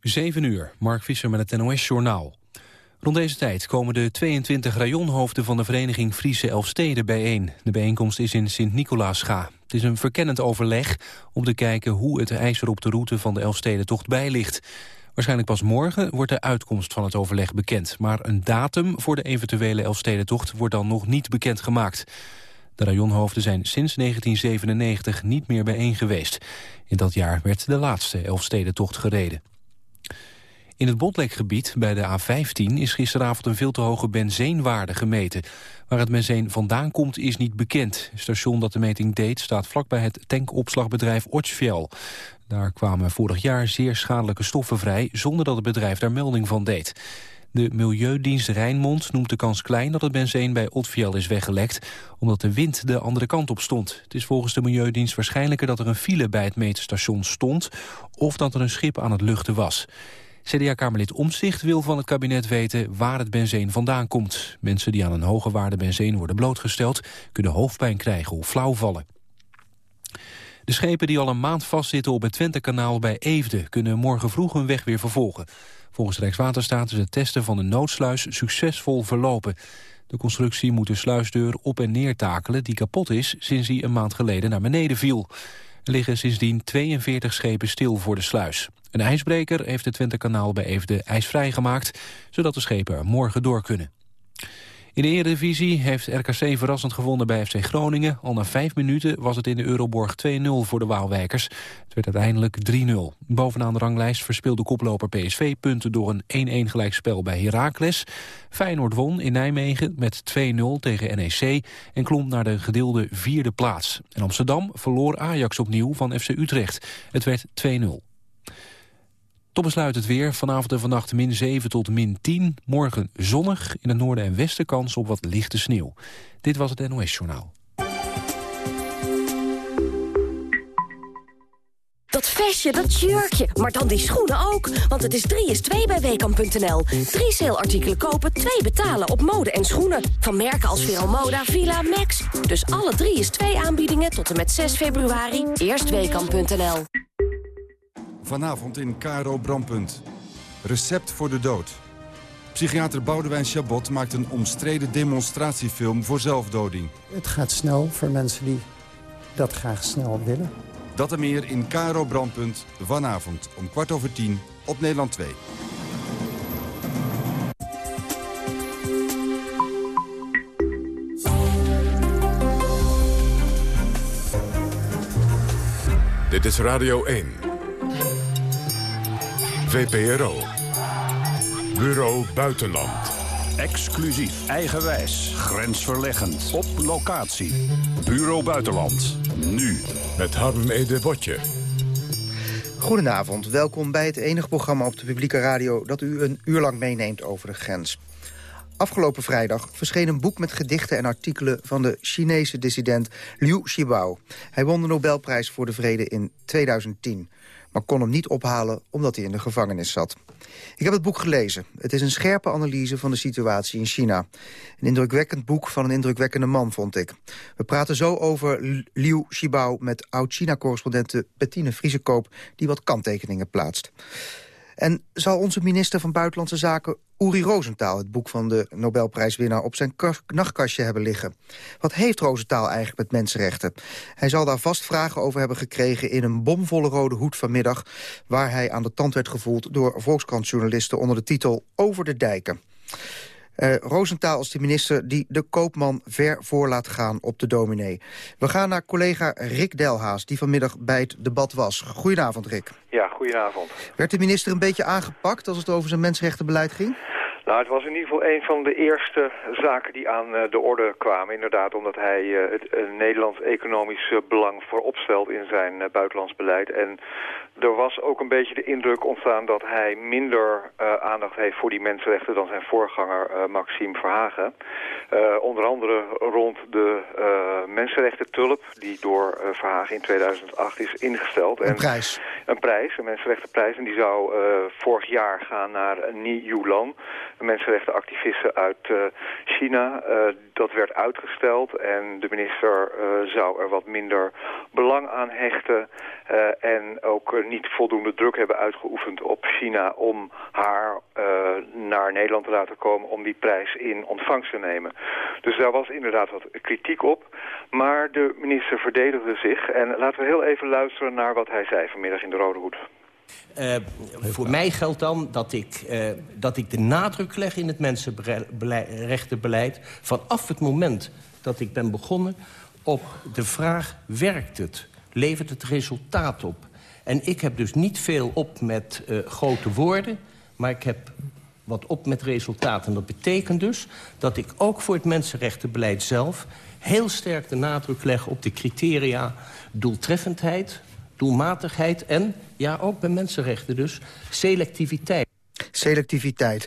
7 uur, Mark Visser met het NOS-journaal. Rond deze tijd komen de 22 rajonhoofden van de vereniging Friese Elfsteden bijeen. De bijeenkomst is in Sint-Nicolaasga. Het is een verkennend overleg om te kijken hoe het ijzer op de route van de Elfstedentocht bij ligt. Waarschijnlijk pas morgen wordt de uitkomst van het overleg bekend. Maar een datum voor de eventuele Elfstedentocht wordt dan nog niet bekendgemaakt. De rajonhoofden zijn sinds 1997 niet meer bijeen geweest. In dat jaar werd de laatste Elfstedentocht gereden. In het Botlekgebied bij de A15 is gisteravond een veel te hoge benzeenwaarde gemeten. Waar het benzeen vandaan komt is niet bekend. Het station dat de meting deed staat vlakbij het tankopslagbedrijf Ortsfjell. Daar kwamen vorig jaar zeer schadelijke stoffen vrij zonder dat het bedrijf daar melding van deed. De Milieudienst Rijnmond noemt de kans klein dat het benzeen bij Otfiel is weggelekt, omdat de wind de andere kant op stond. Het is volgens de Milieudienst waarschijnlijker dat er een file bij het meetstation stond, of dat er een schip aan het luchten was. CDA-kamerlid Omzicht wil van het kabinet weten waar het benzeen vandaan komt. Mensen die aan een hoge waarde benzeen worden blootgesteld... kunnen hoofdpijn krijgen of flauw vallen. De schepen die al een maand vastzitten op het Twentekanaal bij Eefde... kunnen morgen vroeg hun weg weer vervolgen. Volgens Rijkswaterstaat is het testen van de noodsluis succesvol verlopen. De constructie moet de sluisdeur op en neer takelen die kapot is... sinds die een maand geleden naar beneden viel. Er liggen sindsdien 42 schepen stil voor de sluis. Een ijsbreker heeft het Twentekanaal bij Eefde ijsvrij gemaakt... zodat de schepen morgen door kunnen. In de Eredivisie heeft RKC verrassend gewonnen bij FC Groningen. Al na vijf minuten was het in de Euroborg 2-0 voor de Waalwijkers. Het werd uiteindelijk 3-0. Bovenaan de ranglijst verspeelde koploper PSV punten... door een 1-1 gelijkspel bij Heracles. Feyenoord won in Nijmegen met 2-0 tegen NEC... en klom naar de gedeelde vierde plaats. In Amsterdam verloor Ajax opnieuw van FC Utrecht. Het werd 2-0. Tot besluit het weer. Vanavond en vannacht min 7 tot min 10. Morgen zonnig. In het noorden en westen kans op wat lichte sneeuw. Dit was het NOS Journaal. Dat vestje, dat jurkje, maar dan die schoenen ook. Want het is 3 is 2 bij Weekamp.nl. Drie saleartikelen kopen, twee betalen op mode en schoenen. Van merken als Veromoda, Villa, Max. Dus alle 3 is 2 aanbiedingen tot en met 6 februari. Eerst Weekamp.nl. Vanavond in Caro Brandpunt. Recept voor de dood. Psychiater Boudewijn Chabot maakt een omstreden demonstratiefilm voor zelfdoding. Het gaat snel voor mensen die dat graag snel willen. Dat en meer in Caro Brandpunt vanavond om kwart over tien op Nederland 2. Dit is Radio 1. VPRO. Bureau Buitenland. Exclusief, eigenwijs, grensverleggend, op locatie. Bureau Buitenland, nu. Met Harm Ede Botje. Goedenavond, welkom bij het enige programma op de publieke radio... dat u een uur lang meeneemt over de grens. Afgelopen vrijdag verscheen een boek met gedichten en artikelen... van de Chinese dissident Liu Xiaobo. Hij won de Nobelprijs voor de Vrede in 2010 maar kon hem niet ophalen omdat hij in de gevangenis zat. Ik heb het boek gelezen. Het is een scherpe analyse van de situatie in China. Een indrukwekkend boek van een indrukwekkende man, vond ik. We praten zo over Liu Xiaobo met oud-China-correspondente Bettine Vriesekoop... die wat kanttekeningen plaatst. En zal onze minister van Buitenlandse Zaken Uri Rosenthal... het boek van de Nobelprijswinnaar op zijn nachtkastje hebben liggen? Wat heeft Rosenthal eigenlijk met mensenrechten? Hij zal daar vast vragen over hebben gekregen... in een bomvolle rode hoed vanmiddag... waar hij aan de tand werd gevoeld door Volkskrantjournalisten... onder de titel Over de Dijken. Uh, Rosenthal als de minister die de koopman ver voor laat gaan op de dominee. We gaan naar collega Rick Delhaas, die vanmiddag bij het debat was. Goedenavond, Rick. Ja, goedenavond. Werd de minister een beetje aangepakt als het over zijn mensenrechtenbeleid ging? Nou, het was in ieder geval een van de eerste zaken die aan eh, de orde kwamen. Inderdaad, omdat hij uh, het Nederlands economisch belang voorop stelt in zijn buitenlands beleid. En er was ook een beetje de indruk ontstaan dat hij minder uh, aandacht heeft voor die mensenrechten dan zijn voorganger uh, Maxime Verhagen. Uh, onder andere rond de mensenrechten tulp die door Verhagen in 2008 is ingesteld. Een prijs. een prijs, een mensenrechtenprijs. En die zou vorig jaar gaan naar Ni Yulan, een mensenrechtenactiviste uit China. dat werd uitgesteld en de minister zou er wat minder belang aan hechten. en ook niet voldoende druk hebben uitgeoefend op China om haar naar Nederland te laten komen om die prijs in ontvangst te nemen. Dus daar was inderdaad wat kritiek op. Maar de minister verdedigde zich. En laten we heel even luisteren naar wat hij zei vanmiddag in de Rode Hoed. Uh, voor mij geldt dan dat ik, uh, dat ik de nadruk leg in het mensenrechtenbeleid... vanaf het moment dat ik ben begonnen op de vraag... werkt het? Levert het resultaat op? En ik heb dus niet veel op met uh, grote woorden... maar ik heb wat op met resultaten. Dat betekent dus dat ik ook voor het mensenrechtenbeleid zelf... heel sterk de nadruk leg op de criteria doeltreffendheid, doelmatigheid... en, ja, ook bij mensenrechten dus, selectiviteit. Selectiviteit.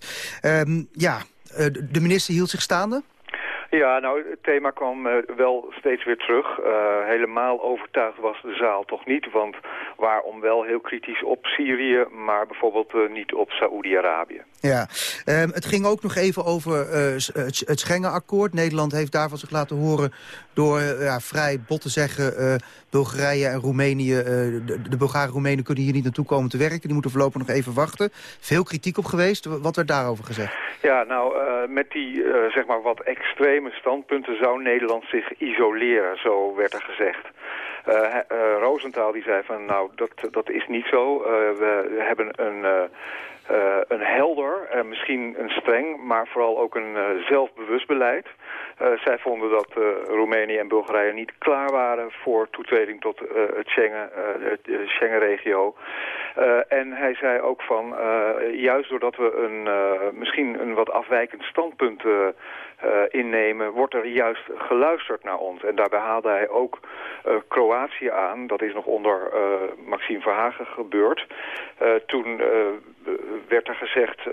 Um, ja, eh, de minister hield zich staande? Ja, nou, het thema kwam uh, wel steeds weer terug. Uh, helemaal overtuigd was de zaal toch niet, want waarom wel heel kritisch op Syrië, maar bijvoorbeeld uh, niet op Saoedi-Arabië. Ja, um, het ging ook nog even over het, het Schengen-akkoord. Nederland heeft daarvan zich laten horen door ja, vrij bot te zeggen... Bulgarije en Roemenië, de, de Bulgaren en Roemenen kunnen hier niet naartoe komen te werken. Die moeten voorlopig nog even wachten. Veel kritiek op geweest. Wat werd daarover gezegd? Ja, nou, met die zeg maar wat extreem standpunten zou Nederland zich isoleren, zo werd er gezegd. Uh, Rosenthal die zei van nou dat, dat is niet zo. We, hebben een, een helder en misschien een streng, maar vooral ook een zelfbewust beleid. Zij vonden dat Roemenië en Bulgarije niet klaar waren voor toetreding tot het Schengen, de Schengen-regio. en hij zei ook van juist doordat we een, misschien een wat afwijkend standpunt innemen, wordt er juist geluisterd naar ons. En daarbij haalde hij ook Kroatië aan. Dat is nog onder Maxime Verhagen gebeurd. toen werd er gezegd,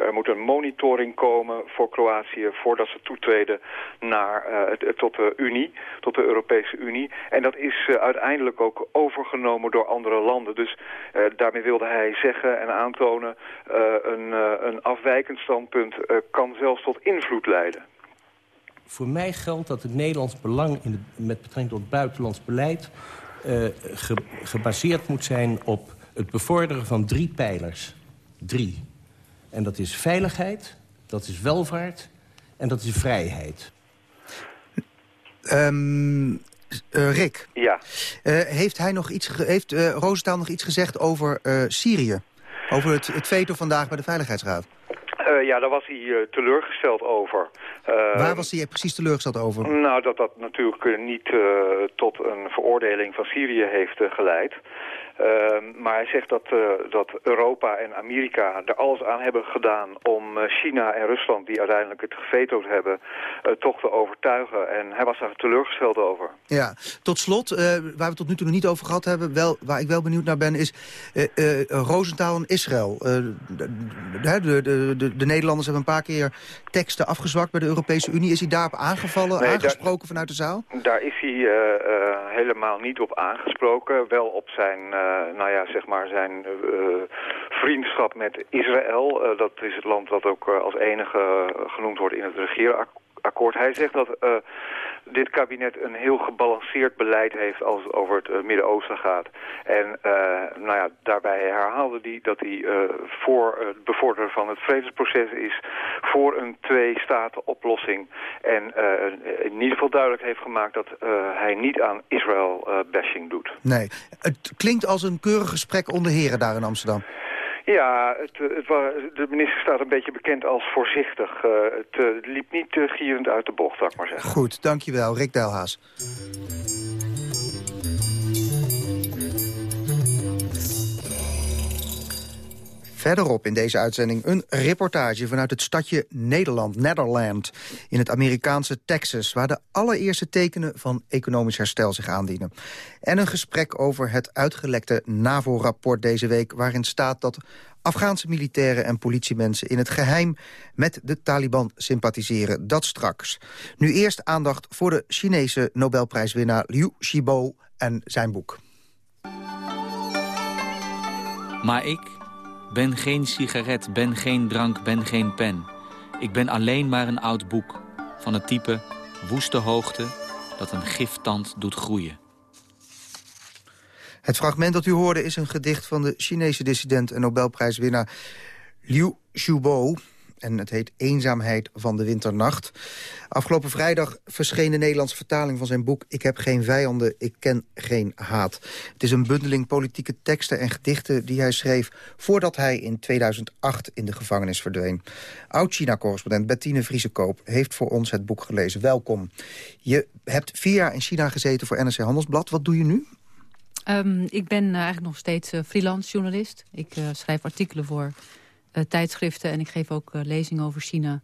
er moet een monitoring komen voor Kroatië... voordat ze toetreden naar, tot de Unie, tot de Europese Unie. En dat is uiteindelijk ook overgenomen door andere landen. Dus daarmee wilde hij zeggen en aantonen... een, een afwijkend standpunt kan zelfs tot invloed leiden voor mij geldt dat het Nederlands belang in met betrekking tot buitenlands beleid... Ge, gebaseerd moet zijn op het bevorderen van drie pijlers. Drie. En dat is veiligheid, dat is welvaart en dat is vrijheid. Um, uh, Rick. Ja. Uh, heeft, hij nog iets heeft Roosentaal nog iets gezegd over Syrië? Over het, het veto vandaag bij de Veiligheidsraad? Uh, ja, daar was hij uh, teleurgesteld over. Uh, Waar was hij precies teleurgesteld over? Nou, dat dat natuurlijk niet tot een veroordeling van Syrië heeft geleid. Ehm, maar hij zegt dat, uh, dat Europa en Amerika er alles aan hebben gedaan om uh, China en Rusland, die uiteindelijk het gevetood hebben, uh, toch te overtuigen. En hij was daar teleurgesteld over. Ja, tot slot, waar we tot nu toe nog niet over gehad hebben, wel, waar ik wel benieuwd naar ben, is Rosenthal en Israël. De, de, de, de, Nederlanders hebben een paar keer teksten afgezwakt bij de Europese Unie. Is hij daarop aangevallen, nee, aangesproken daar, vanuit de zaal? Daar is hij helemaal niet op aangesproken. Wel op zijn eh, nou ja, zeg maar zijn eh, vriendschap met Israël. Eh, dat is het land dat ook als enige genoemd wordt in het regeerakkoord. Hij zegt dat dit kabinet een heel gebalanceerd beleid heeft als het over het Midden-Oosten gaat. En uh, nou ja, daarbij herhaalde hij dat hij uh, voor het bevorderen van het vredesproces is voor een twee-staten-oplossing. En in ieder geval duidelijk heeft gemaakt dat hij niet aan Israël-bashing doet. Nee, het klinkt als een keurig gesprek onder heren daar in Amsterdam. Ja, het, het, de minister staat een beetje bekend als voorzichtig. Uh, het, uh, liep niet uh, gierend uit de bocht, zou ik maar zeggen. Goed, dankjewel. Rick Delhaas. Verderop in deze uitzending een reportage vanuit het stadje Nederland, Netherland, in het Amerikaanse Texas, waar de allereerste tekenen van economisch herstel zich aandienen. En een gesprek over het uitgelekte NAVO-rapport deze week, waarin staat dat Afghaanse militairen en politiemensen in het geheim met de Taliban sympathiseren. Dat straks. Nu eerst aandacht voor de Chinese Nobelprijswinnaar Liu Xiaobo en zijn boek. Maar ik ben geen sigaret, ben geen drank, ben geen pen. Ik ben alleen maar een oud boek van het type woeste hoogte dat een giftand doet groeien. Het fragment dat u hoorde is een gedicht van de Chinese dissident... en Nobelprijswinnaar Liu Xiaobo. En het heet Eenzaamheid van de Winternacht. Afgelopen vrijdag verscheen de Nederlandse vertaling van zijn boek... Ik heb geen vijanden, ik ken geen haat. Het is een bundeling politieke teksten en gedichten die hij schreef... voordat hij in 2008 in de gevangenis verdween. Oud-China-correspondent Bettine Vriesekoop heeft voor ons het boek gelezen. Welkom. Je hebt vier jaar in China gezeten voor NRC Handelsblad. Wat doe je nu? Um, ik ben eigenlijk nog steeds uh, freelance journalist. Ik uh, schrijf artikelen voor tijdschriften en ik geef ook lezingen over China.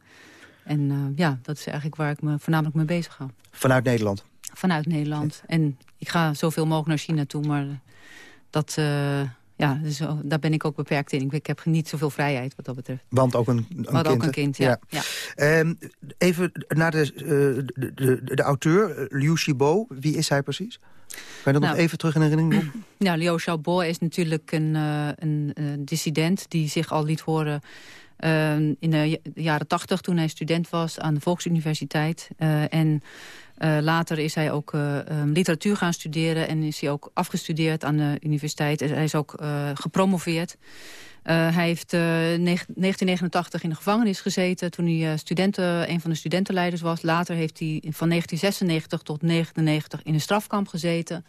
En ja, dat is eigenlijk waar ik me voornamelijk mee bezig ga. Vanuit Nederland? Vanuit Nederland. En ik ga zoveel mogelijk naar China toe, maar dat... ja, dus, daar ben ik ook beperkt in. Ik, heb niet zoveel vrijheid wat dat betreft. Want ook een, een kind, ook een kind, ja. ja. ja. Um, even naar de, de, de, de, auteur, Liu Xiaobo. Wie is hij precies? Kan je dat nou, nog even terug in herinnering roepen? Nou, Liu Xiaobo is natuurlijk een, uh, een uh, dissident die zich al liet horen... Uh, in de jaren tachtig, toen hij student was aan de Volksuniversiteit. en later is hij ook um, literatuur gaan studeren... en is hij ook afgestudeerd aan de universiteit. Hij is ook gepromoveerd. Uh, hij heeft uh, 1989 in de gevangenis gezeten toen hij studenten, een van de studentenleiders was. Later heeft hij van 1996 tot 1999 in een strafkamp gezeten.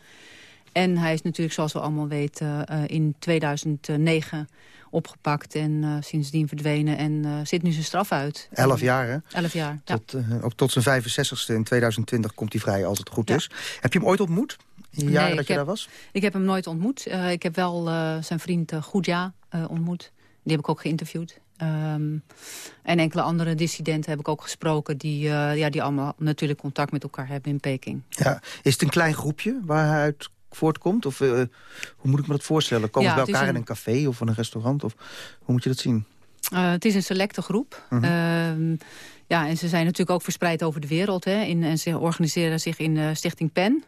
En hij is natuurlijk, zoals we allemaal weten, in 2009 opgepakt en sindsdien verdwenen. En zit nu zijn straf uit. Elf jaar, hè? Elf jaar, tot, ook tot zijn 65ste in 2020 komt hij vrij, als het goed ja. is. Heb je hem ooit ontmoet? In de jaren nee, dat je heb, daar was? Ik heb hem nooit ontmoet. Ik heb wel zijn vriend Goedja ontmoet. Die heb ik ook geïnterviewd. Um, en enkele andere dissidenten heb ik ook gesproken... die, ja, die allemaal natuurlijk contact met elkaar hebben in Peking. Ja. Is het een klein groepje waar hij uit voortkomt? Of hoe moet ik me dat voorstellen? Komen ja, ze bij elkaar een... in een café of in een restaurant? Of hoe moet je dat zien? het is een selecte groep. Mhm. -hmm. ja, en ze zijn natuurlijk ook verspreid over de wereld. Hè, in, en ze organiseren zich in Stichting PEN...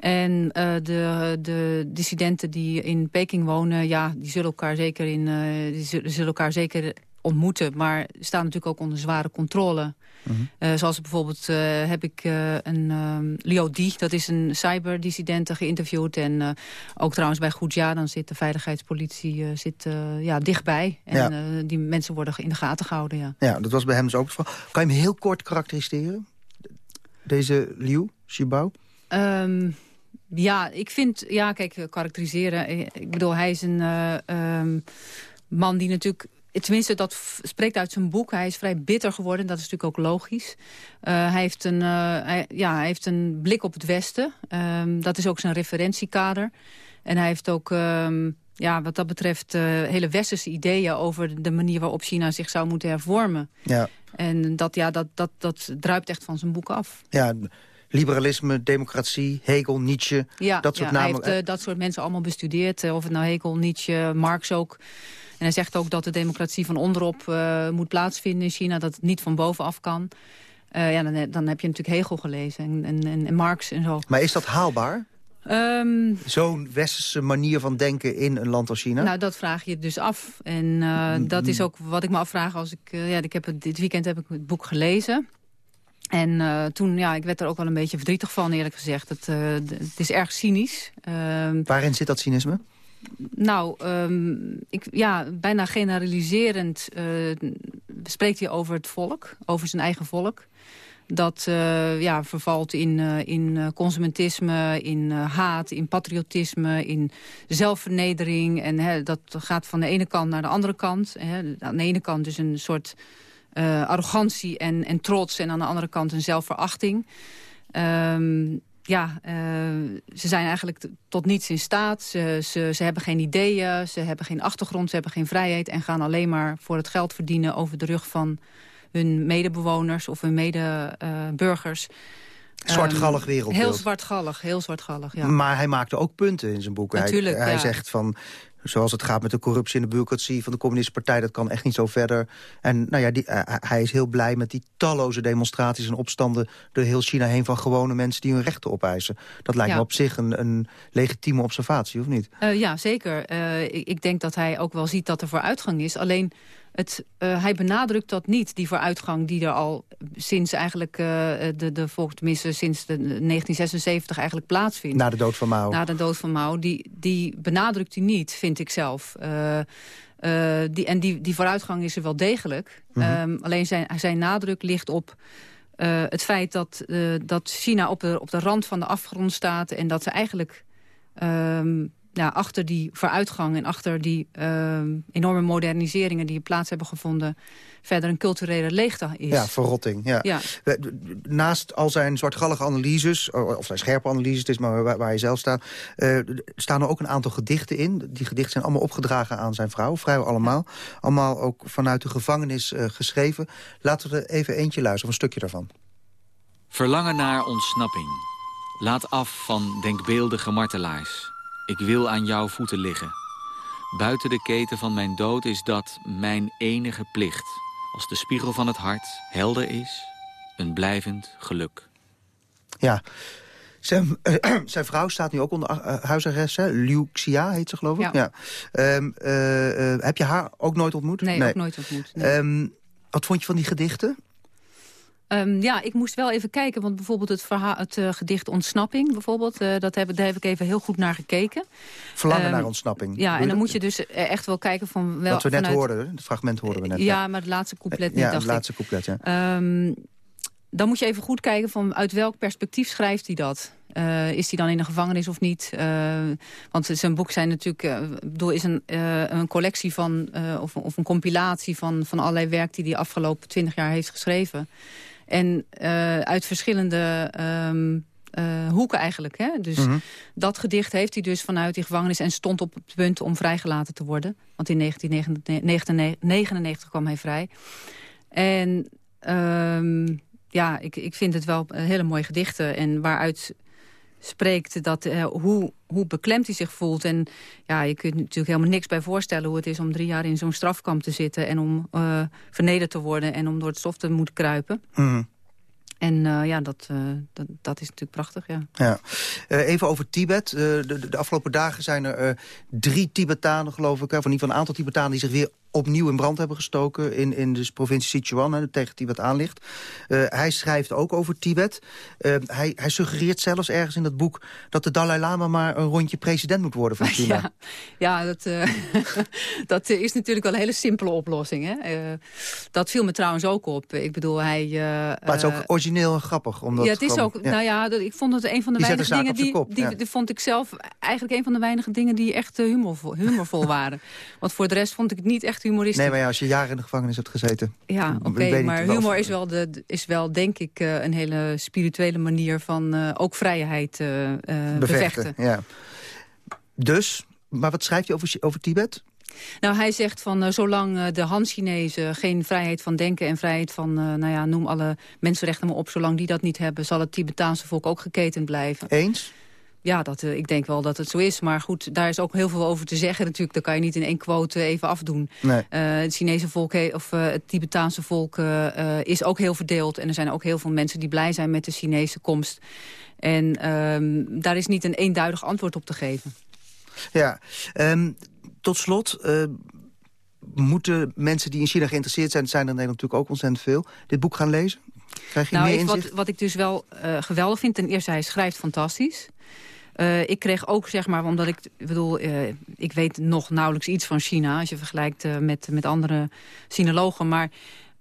En uh, de, de dissidenten die in Peking wonen, ja, die zullen elkaar zeker, in, uh, die zullen elkaar zeker ontmoeten. Maar staan natuurlijk ook onder zware controle. Mhm. Mm -hmm. uh, zoals bijvoorbeeld heb ik een um, Liu Di, dat is een cyberdissident geïnterviewd. En ook trouwens bij Goedja, dan zit de veiligheidspolitie zit, ja, dichtbij. En ja. die mensen worden in de gaten gehouden, ja. Ja, dat was bij hem dus ook het geval. Kan je hem heel kort karakteriseren? Deze Liu Xiaobo? Um, ja, ik vind... Ja, kijk, karakteriseren... Ik bedoel, hij is een uh, um, man die natuurlijk... Tenminste, dat spreekt uit zijn boek. Hij is vrij bitter geworden. Dat is natuurlijk ook logisch. Uh, hij, heeft een, uh, hij, ja, hij heeft een blik op het Westen. Um, dat is ook zijn referentiekader. En hij heeft ook... Um, ja, wat dat betreft uh, hele westerse ideeën over de manier waarop China zich zou moeten hervormen. Ja. En dat, ja, dat, dat, dat druipt echt van zijn boek af. Ja, liberalisme, democratie, Hegel, Nietzsche, ja, dat soort ja, namen. Hij heeft dat soort mensen allemaal bestudeerd. Of het nou Hegel, Nietzsche, Marx ook. En hij zegt ook dat de democratie van onderop uh, moet plaatsvinden in China. Dat het niet van bovenaf kan. ja, dan, dan, heb je natuurlijk Hegel gelezen en, en, en, Marx en zo. Maar is dat haalbaar? Um, Zo'n westerse manier van denken in een land als China? Nou, dat vraag je dus af. En uh, dat is ook wat ik me afvraag als ik... Uh, ja, ik heb het, dit weekend heb ik het boek gelezen. En uh, toen, ja, ik werd er ook wel een beetje verdrietig van, eerlijk gezegd. Het, het is erg cynisch. Waarin zit dat cynisme? Nou, um, ik, ja, bijna generaliserend spreekt hij over het volk, over zijn eigen volk dat uh, ja, vervalt in, uh, in consumentisme, in haat, in patriotisme, in zelfvernedering. En hè, dat gaat van de ene kant naar de andere kant. Hè. Aan de ene kant dus een soort arrogantie en, en trots... en aan de andere kant een zelfverachting. Um, ja, ze zijn eigenlijk tot niets in staat. Ze, ze, ze hebben geen ideeën, ze hebben geen achtergrond, ze hebben geen vrijheid... en gaan alleen maar voor het geld verdienen over de rug van hun medebewoners of hun medeburgers. Zwartgallig wereldbeeld. Heel zwartgallig, heel zwartgallig, ja. Maar hij maakte ook punten in zijn boek. Natuurlijk, hij, hij ja. zegt van, zoals het gaat met de corruptie en de bureaucratie van de communistische partij... dat kan echt niet zo verder. En nou ja, die, hij is heel blij met die talloze demonstraties en opstanden... door heel China heen van gewone mensen die hun rechten opeisen. Dat lijkt me op zich een, een legitieme observatie, of niet? ja, zeker. ik, ik denk dat hij ook wel ziet dat er vooruitgang is. Alleen het, uh, hij benadrukt dat niet, die vooruitgang die er al sinds eigenlijk, uh, de, de, tenminste sinds de 1976 eigenlijk plaatsvindt. Na de dood van Mao. Na de dood van Mao, die, die benadrukt hij niet, vind ik zelf. Uh, die, en die, die vooruitgang is er wel degelijk. Mm -hmm. um, alleen zijn, zijn nadruk ligt op het feit dat, dat China op de, op de rand van de afgrond staat... en dat ze eigenlijk um, ja, achter die vooruitgang en achter die uh, enorme moderniseringen die plaats hebben gevonden... verder een culturele leegte is. Ja, verrotting. Ja. ja. Naast al zijn zwartgallige analyses, of zijn scherpe analyses, het is maar waar, waar hij zelf staat... Uh, staan er ook een aantal gedichten in. Die gedichten zijn allemaal opgedragen aan zijn vrouw, vrijwel allemaal. Allemaal ook vanuit de gevangenis uh, geschreven. Laten we er even eentje luisteren, een stukje daarvan. Verlangen naar ontsnapping. Laat af van denkbeeldige martelaars. Ik wil aan jouw voeten liggen. Buiten de keten van mijn dood is dat mijn enige plicht. Als de spiegel van het hart helder is, een blijvend geluk. Ja, zijn, uh, zijn vrouw staat nu ook onder uh, huisarrest, hè? Liu Xia heet ze geloof ik. Ja. ja. Um, uh, heb je haar ook nooit ontmoet? Nee, nee. ook nooit ontmoet. Nee. Um, wat vond je van die gedichten? Um, ja, ik moest wel even kijken, want bijvoorbeeld het, verhaal, het uh, gedicht Ontsnapping... bijvoorbeeld, uh, dat heb, daar heb ik even heel goed naar gekeken. Verlangen um, naar ontsnapping. Ja, en dan moet je dus echt wel kijken van... Wel, Wat we net vanuit, hoorden, het fragment hoorden we net. Ja, ja. maar het laatste couplet niet, Ja, het laatste couplet, ja. Um, dan moet je even goed kijken van uit welk perspectief schrijft hij dat. Uh, is hij dan in de gevangenis of niet? Uh, want zijn boek zijn natuurlijk, uh, bedoel, is een, een collectie van, of, of, een compilatie van, van allerlei werk die hij de afgelopen twintig jaar heeft geschreven. En uh, uit verschillende um, uh, hoeken eigenlijk. Hè? Dus -hmm. dat gedicht heeft hij dus vanuit die gevangenis... en stond op het punt om vrijgelaten te worden. Want in 1999 kwam hij vrij. En um, ja, ik, ik vind het wel hele mooie gedichten. En waaruit spreekt dat, uh, hoe, hoe beklemd hij zich voelt. En ja, je kunt natuurlijk helemaal niks bij voorstellen... hoe het is om drie jaar in zo'n strafkamp te zitten... en om uh, vernederd te worden en om door het stof te moeten kruipen. Mm. En uh, ja, dat, dat, dat, is natuurlijk prachtig, ja. ja. even over Tibet. De, de, afgelopen dagen zijn er drie Tibetanen, geloof ik... Van in ieder geval een aantal Tibetanen die zich weer opnieuw in brand hebben gestoken in, in de provincie Sichuan, hè, tegen Tibet aan ligt. Uh, hij schrijft ook over Tibet. Uh, hij, hij suggereert zelfs ergens in dat boek dat de Dalai Lama maar een rondje president moet worden van China. Ja, ja dat, uh, dat is natuurlijk wel een hele simpele oplossing. Hè? dat viel me trouwens ook op. Ik bedoel, hij... maar het is ook origineel en grappig. Omdat ja, het is ook... Ja. Nou ja, dat, ik vond het een van de die weinige dingen die, kop, die, ja. die, vond ik zelf eigenlijk een van de weinige dingen die echt humorvol, humorvol waren. Want voor de rest vond ik het niet echt humoristisch. Nee, maar ja, als je jaren in de gevangenis hebt gezeten... Ja, oké, okay, maar humor is wel, de, is wel denk ik uh, een hele spirituele manier van uh, ook vrijheid uh, bevechten. bevechten. Ja. Dus, maar wat schrijft je over, over Tibet? Nou, hij zegt van uh, zolang uh, de Han-Chinezen geen vrijheid van denken... en vrijheid van, uh, nou ja, noem alle mensenrechten maar op... zolang die dat niet hebben, zal het Tibetaanse volk ook geketend blijven. Eens? Ja, dat, uh, ik denk wel dat het zo is. Maar goed, daar is ook heel veel over te zeggen natuurlijk. Dat kan je niet in één quote even afdoen. Nee. Uh, het Chinese volk, of uh, het Tibetaanse volk is ook heel verdeeld. En er zijn ook heel veel mensen die blij zijn met de Chinese komst. En um, daar is niet een eenduidig antwoord op te geven. Ja, um, tot slot... moeten mensen die in China geïnteresseerd zijn... zijn er in Nederland natuurlijk ook ontzettend veel... dit boek gaan lezen? Krijg je nou, meer wat, wat ik dus wel geweldig vind... ten eerste, hij schrijft fantastisch... Uh, ik kreeg ook, zeg maar, omdat ik bedoel, uh, ik weet nog nauwelijks iets van China... als je vergelijkt uh, met, met andere sinologen, maar...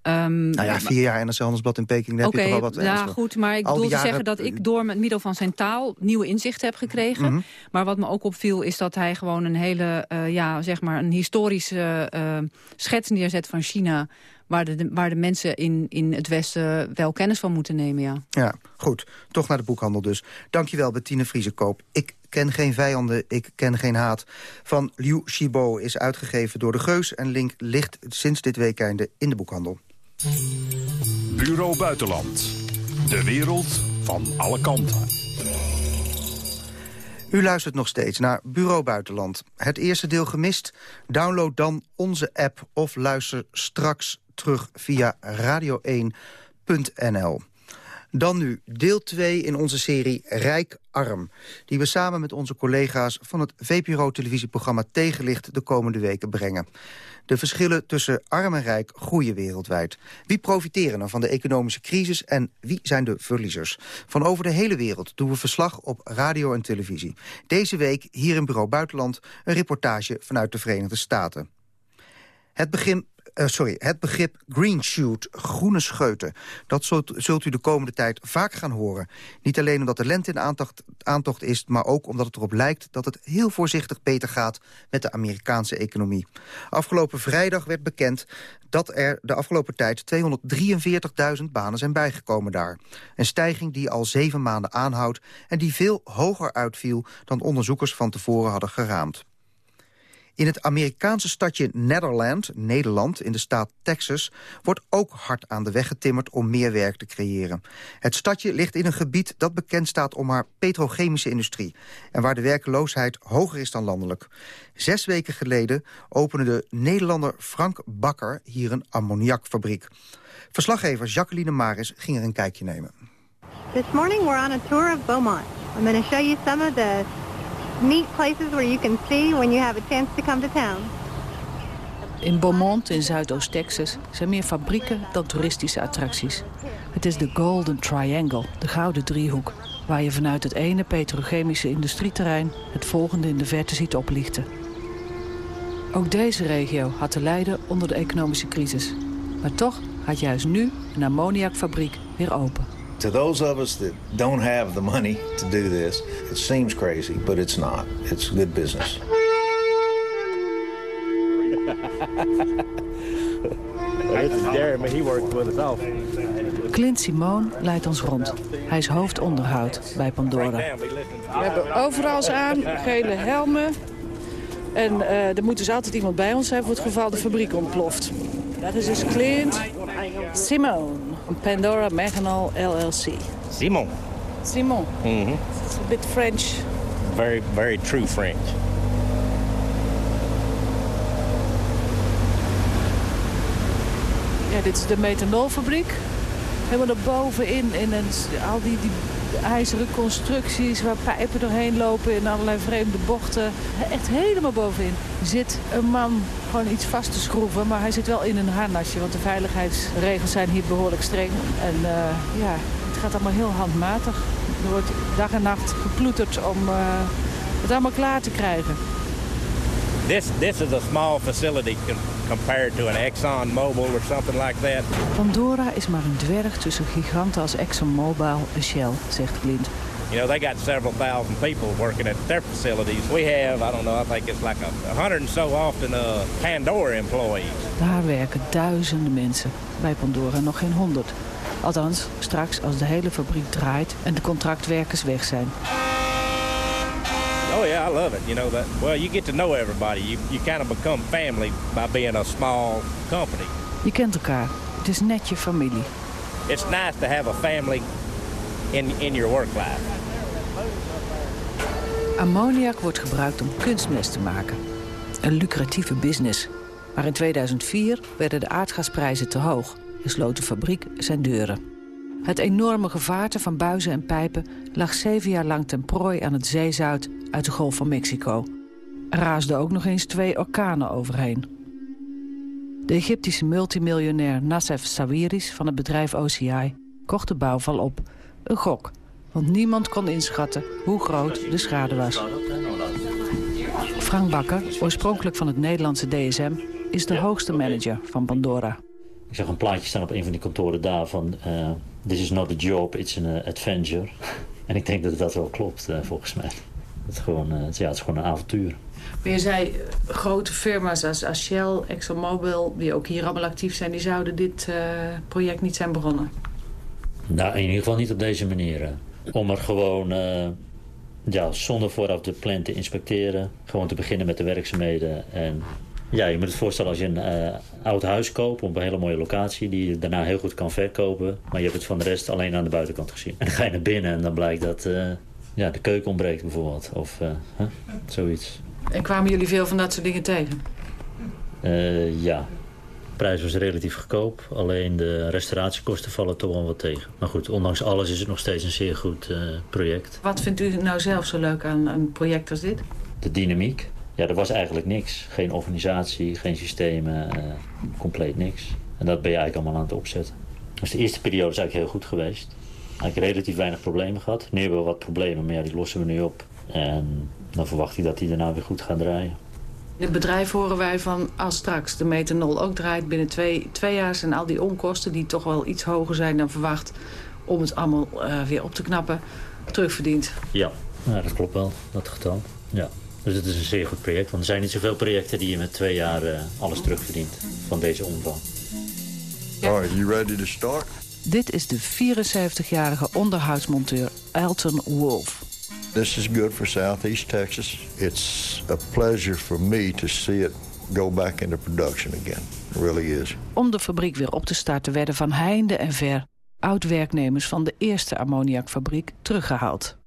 Um, nou ja, vier jaar NRC Handelsblad in Peking, daar okay, heb je toch wel wat... Ja, goed, maar ik bedoel te zeggen dat ik door met middel van zijn taal... nieuwe inzichten heb gekregen. Mhm. Mm -hmm. Maar wat me ook opviel is dat hij gewoon een hele... ja, zeg maar, een historische schets neerzet van China... Waar de, waar de mensen in, in het Westen wel kennis van moeten nemen, ja. Ja, goed. Toch naar de boekhandel dus. Dankjewel, Bettine Vriesekoop. Ik ken geen vijanden, ik ken geen haat. Van Liu Xibo is uitgegeven door De Geus... en link ligt sinds dit weekende in de boekhandel. Bureau Buitenland. De wereld van alle kanten. U luistert nog steeds naar Bureau Buitenland. Het eerste deel gemist? Download dan onze app of luister straks terug via radio1.nl. Dan nu deel 2 in onze serie Rijk Arm... die we samen met onze collega's van het VPRO-televisieprogramma Tegenlicht... de komende weken brengen. De verschillen tussen arm en rijk groeien wereldwijd. Wie profiteren er van de economische crisis en wie zijn de verliezers? Van over de hele wereld doen we verslag op radio en televisie. Deze week hier in Bureau Buitenland een reportage vanuit de Verenigde Staten. Het begin uh, sorry, het begrip green shoot, groene scheuten... dat zult, zult, u de komende tijd vaak gaan horen. Niet alleen omdat de lente in aantocht, aantocht is... maar ook omdat het erop lijkt dat het heel voorzichtig beter gaat... met de Amerikaanse economie. Afgelopen vrijdag werd bekend dat er de afgelopen tijd 243.000 banen zijn bijgekomen daar. Een stijging die al zeven maanden aanhoudt... en die veel hoger uitviel dan onderzoekers van tevoren hadden geraamd. In het Amerikaanse stadje Netherland, Nederland, in de staat Texas... wordt ook hard aan de weg getimmerd om meer werk te creëren. Het stadje ligt in een gebied dat bekend staat om haar petrochemische industrie... en waar de werkeloosheid hoger is dan landelijk. Zes weken geleden opende de Nederlander Frank Bakker hier een ammoniakfabriek. Verslaggever Jacqueline Maris ging er een kijkje nemen. This morning we're on a tour of Beaumont. I'm going to show you some of the neat places where you can see when you have a chance to come to town. In Beaumont in Zuidoost-Texas zijn meer fabrieken dan toeristische attracties. Het is de Golden Triangle, de gouden driehoek... waar je vanuit het ene petrochemische industrieterrein... het volgende in de verte ziet oplichten. Ook deze regio had te lijden onder de economische crisis. Maar toch gaat juist nu een ammoniakfabriek weer open. To those of us that don't have the money to do this, it seems crazy, but it's not. It's good business. This is Jeremy. He works with us off. Clint Simone leidt ons rond. Hij is hoofdonderhoud bij Pandora. We hebben overal aan gele helmen. En uh, er moet dus altijd iemand bij ons zijn voor het geval de fabriek ontploft. Dat is dus Clint Simone. Pandora Methanol LLC. Simon. Simon. Mm -hmm. It's a bit French. Very, very true French. Ja, dit is de methanolfabriek. Helemaal naar bovenin in een, al die, die ijzeren constructies waar pijpen doorheen lopen in allerlei vreemde bochten. Echt helemaal bovenin zit een man gewoon iets vast te schroeven. Maar hij zit wel in een harnasje, want de veiligheidsregels zijn hier behoorlijk streng. En uh, ja, het gaat allemaal heel handmatig. Er wordt dag en nacht geploeterd om uh, het allemaal klaar te krijgen. This, this is a small facility compared to an Exxon Mobil or something like that. Pandora is maar een dwerg tussen giganten als ExxonMobil en Shell, zegt Clint. You know, they got several thousand people working at their facilities. We have, I don't know, I think it's like a, a hundred and so often uh, Pandora employees. Daar werken duizenden mensen. Bij Pandora nog geen honderd. Althans, straks als de hele fabriek draait en de contractwerkers weg zijn. Oh yeah, I love it. You know that. Well, you get to know everybody. You you kind of become family by being a small company. Je kent elkaar. Het is net je familie. It's nice to have a family in in your work life. Ammoniak wordt gebruikt om kunstmest te maken. Een lucratieve business. Maar in 2004 werden de aardgasprijzen te hoog en sloot de fabriek zijn deuren. Het enorme gevaarte van buizen en pijpen lag zeven jaar lang ten prooi aan het zeezout uit de Golf van Mexico. Er raasden ook nog eens twee orkanen overheen. De Egyptische multimiljonair Nassef Sawiris van het bedrijf OCI kocht de bouwval op. Een gok, want niemand kon inschatten hoe groot de schade was. Frank Bakker, oorspronkelijk van het Nederlandse DSM, is de hoogste manager van Pandora. Ik zag een plaatje staan op een van die kantoren daar van... Uh, this is not a job, it's an uh, adventure. en ik denk dat dat wel klopt, uh, volgens mij. Het, is gewoon, ja, het is gewoon een avontuur. Maar je zei, grote firma's als, als Shell, ExxonMobil... die ook hier allemaal actief zijn... die zouden dit project niet zijn begonnen? Nou, in ieder geval niet op deze manier. Om er gewoon ja, zonder vooraf de plan te inspecteren... gewoon te beginnen met de werkzaamheden... en ja, je moet het voorstellen als je een uh, oud huis koopt op een hele mooie locatie... die je daarna heel goed kan verkopen. Maar je hebt het van de rest alleen aan de buitenkant gezien. En dan ga je naar binnen en dan blijkt dat uh, ja, de keuken ontbreekt bijvoorbeeld. Of uh, zoiets. En kwamen jullie veel van dat soort dingen tegen? Ja. De prijs was relatief goedkoop. Alleen de restauratiekosten vallen toch wel wat tegen. Maar goed, ondanks alles is het nog steeds een zeer goed project. Wat vindt u nou zelf zo leuk aan een project als dit? De dynamiek. Ja, er was eigenlijk niks. Geen organisatie, geen systemen, compleet niks. En dat ben je eigenlijk allemaal aan het opzetten. Dus de eerste periode is eigenlijk heel goed geweest. Eigenlijk relatief weinig problemen gehad. Nu hebben we wat problemen, maar ja, die lossen we nu op. En dan verwacht ik dat die daarna weer goed gaan draaien. In het bedrijf horen wij van als straks de methanol ook draait binnen twee, twee jaar... zijn al die onkosten die toch wel iets hoger zijn dan verwacht... om het allemaal uh, weer op te knappen, terugverdiend. Ja, nou, dat klopt wel, dat getal. Ja. Dus het is een zeer goed project. Want er zijn niet zoveel projecten die je met twee jaar uh, alles terugverdient van deze omvang. You ready to start? Dit is de 74-jarige onderhoudsmonteur Elton Wolf. This is good for Southeast Texas. It's a pleasure for me to see it go back into production again. It really is. Om de fabriek weer op te starten werden van heinde en ver oud-werknemers van de eerste ammoniakfabriek teruggehaald.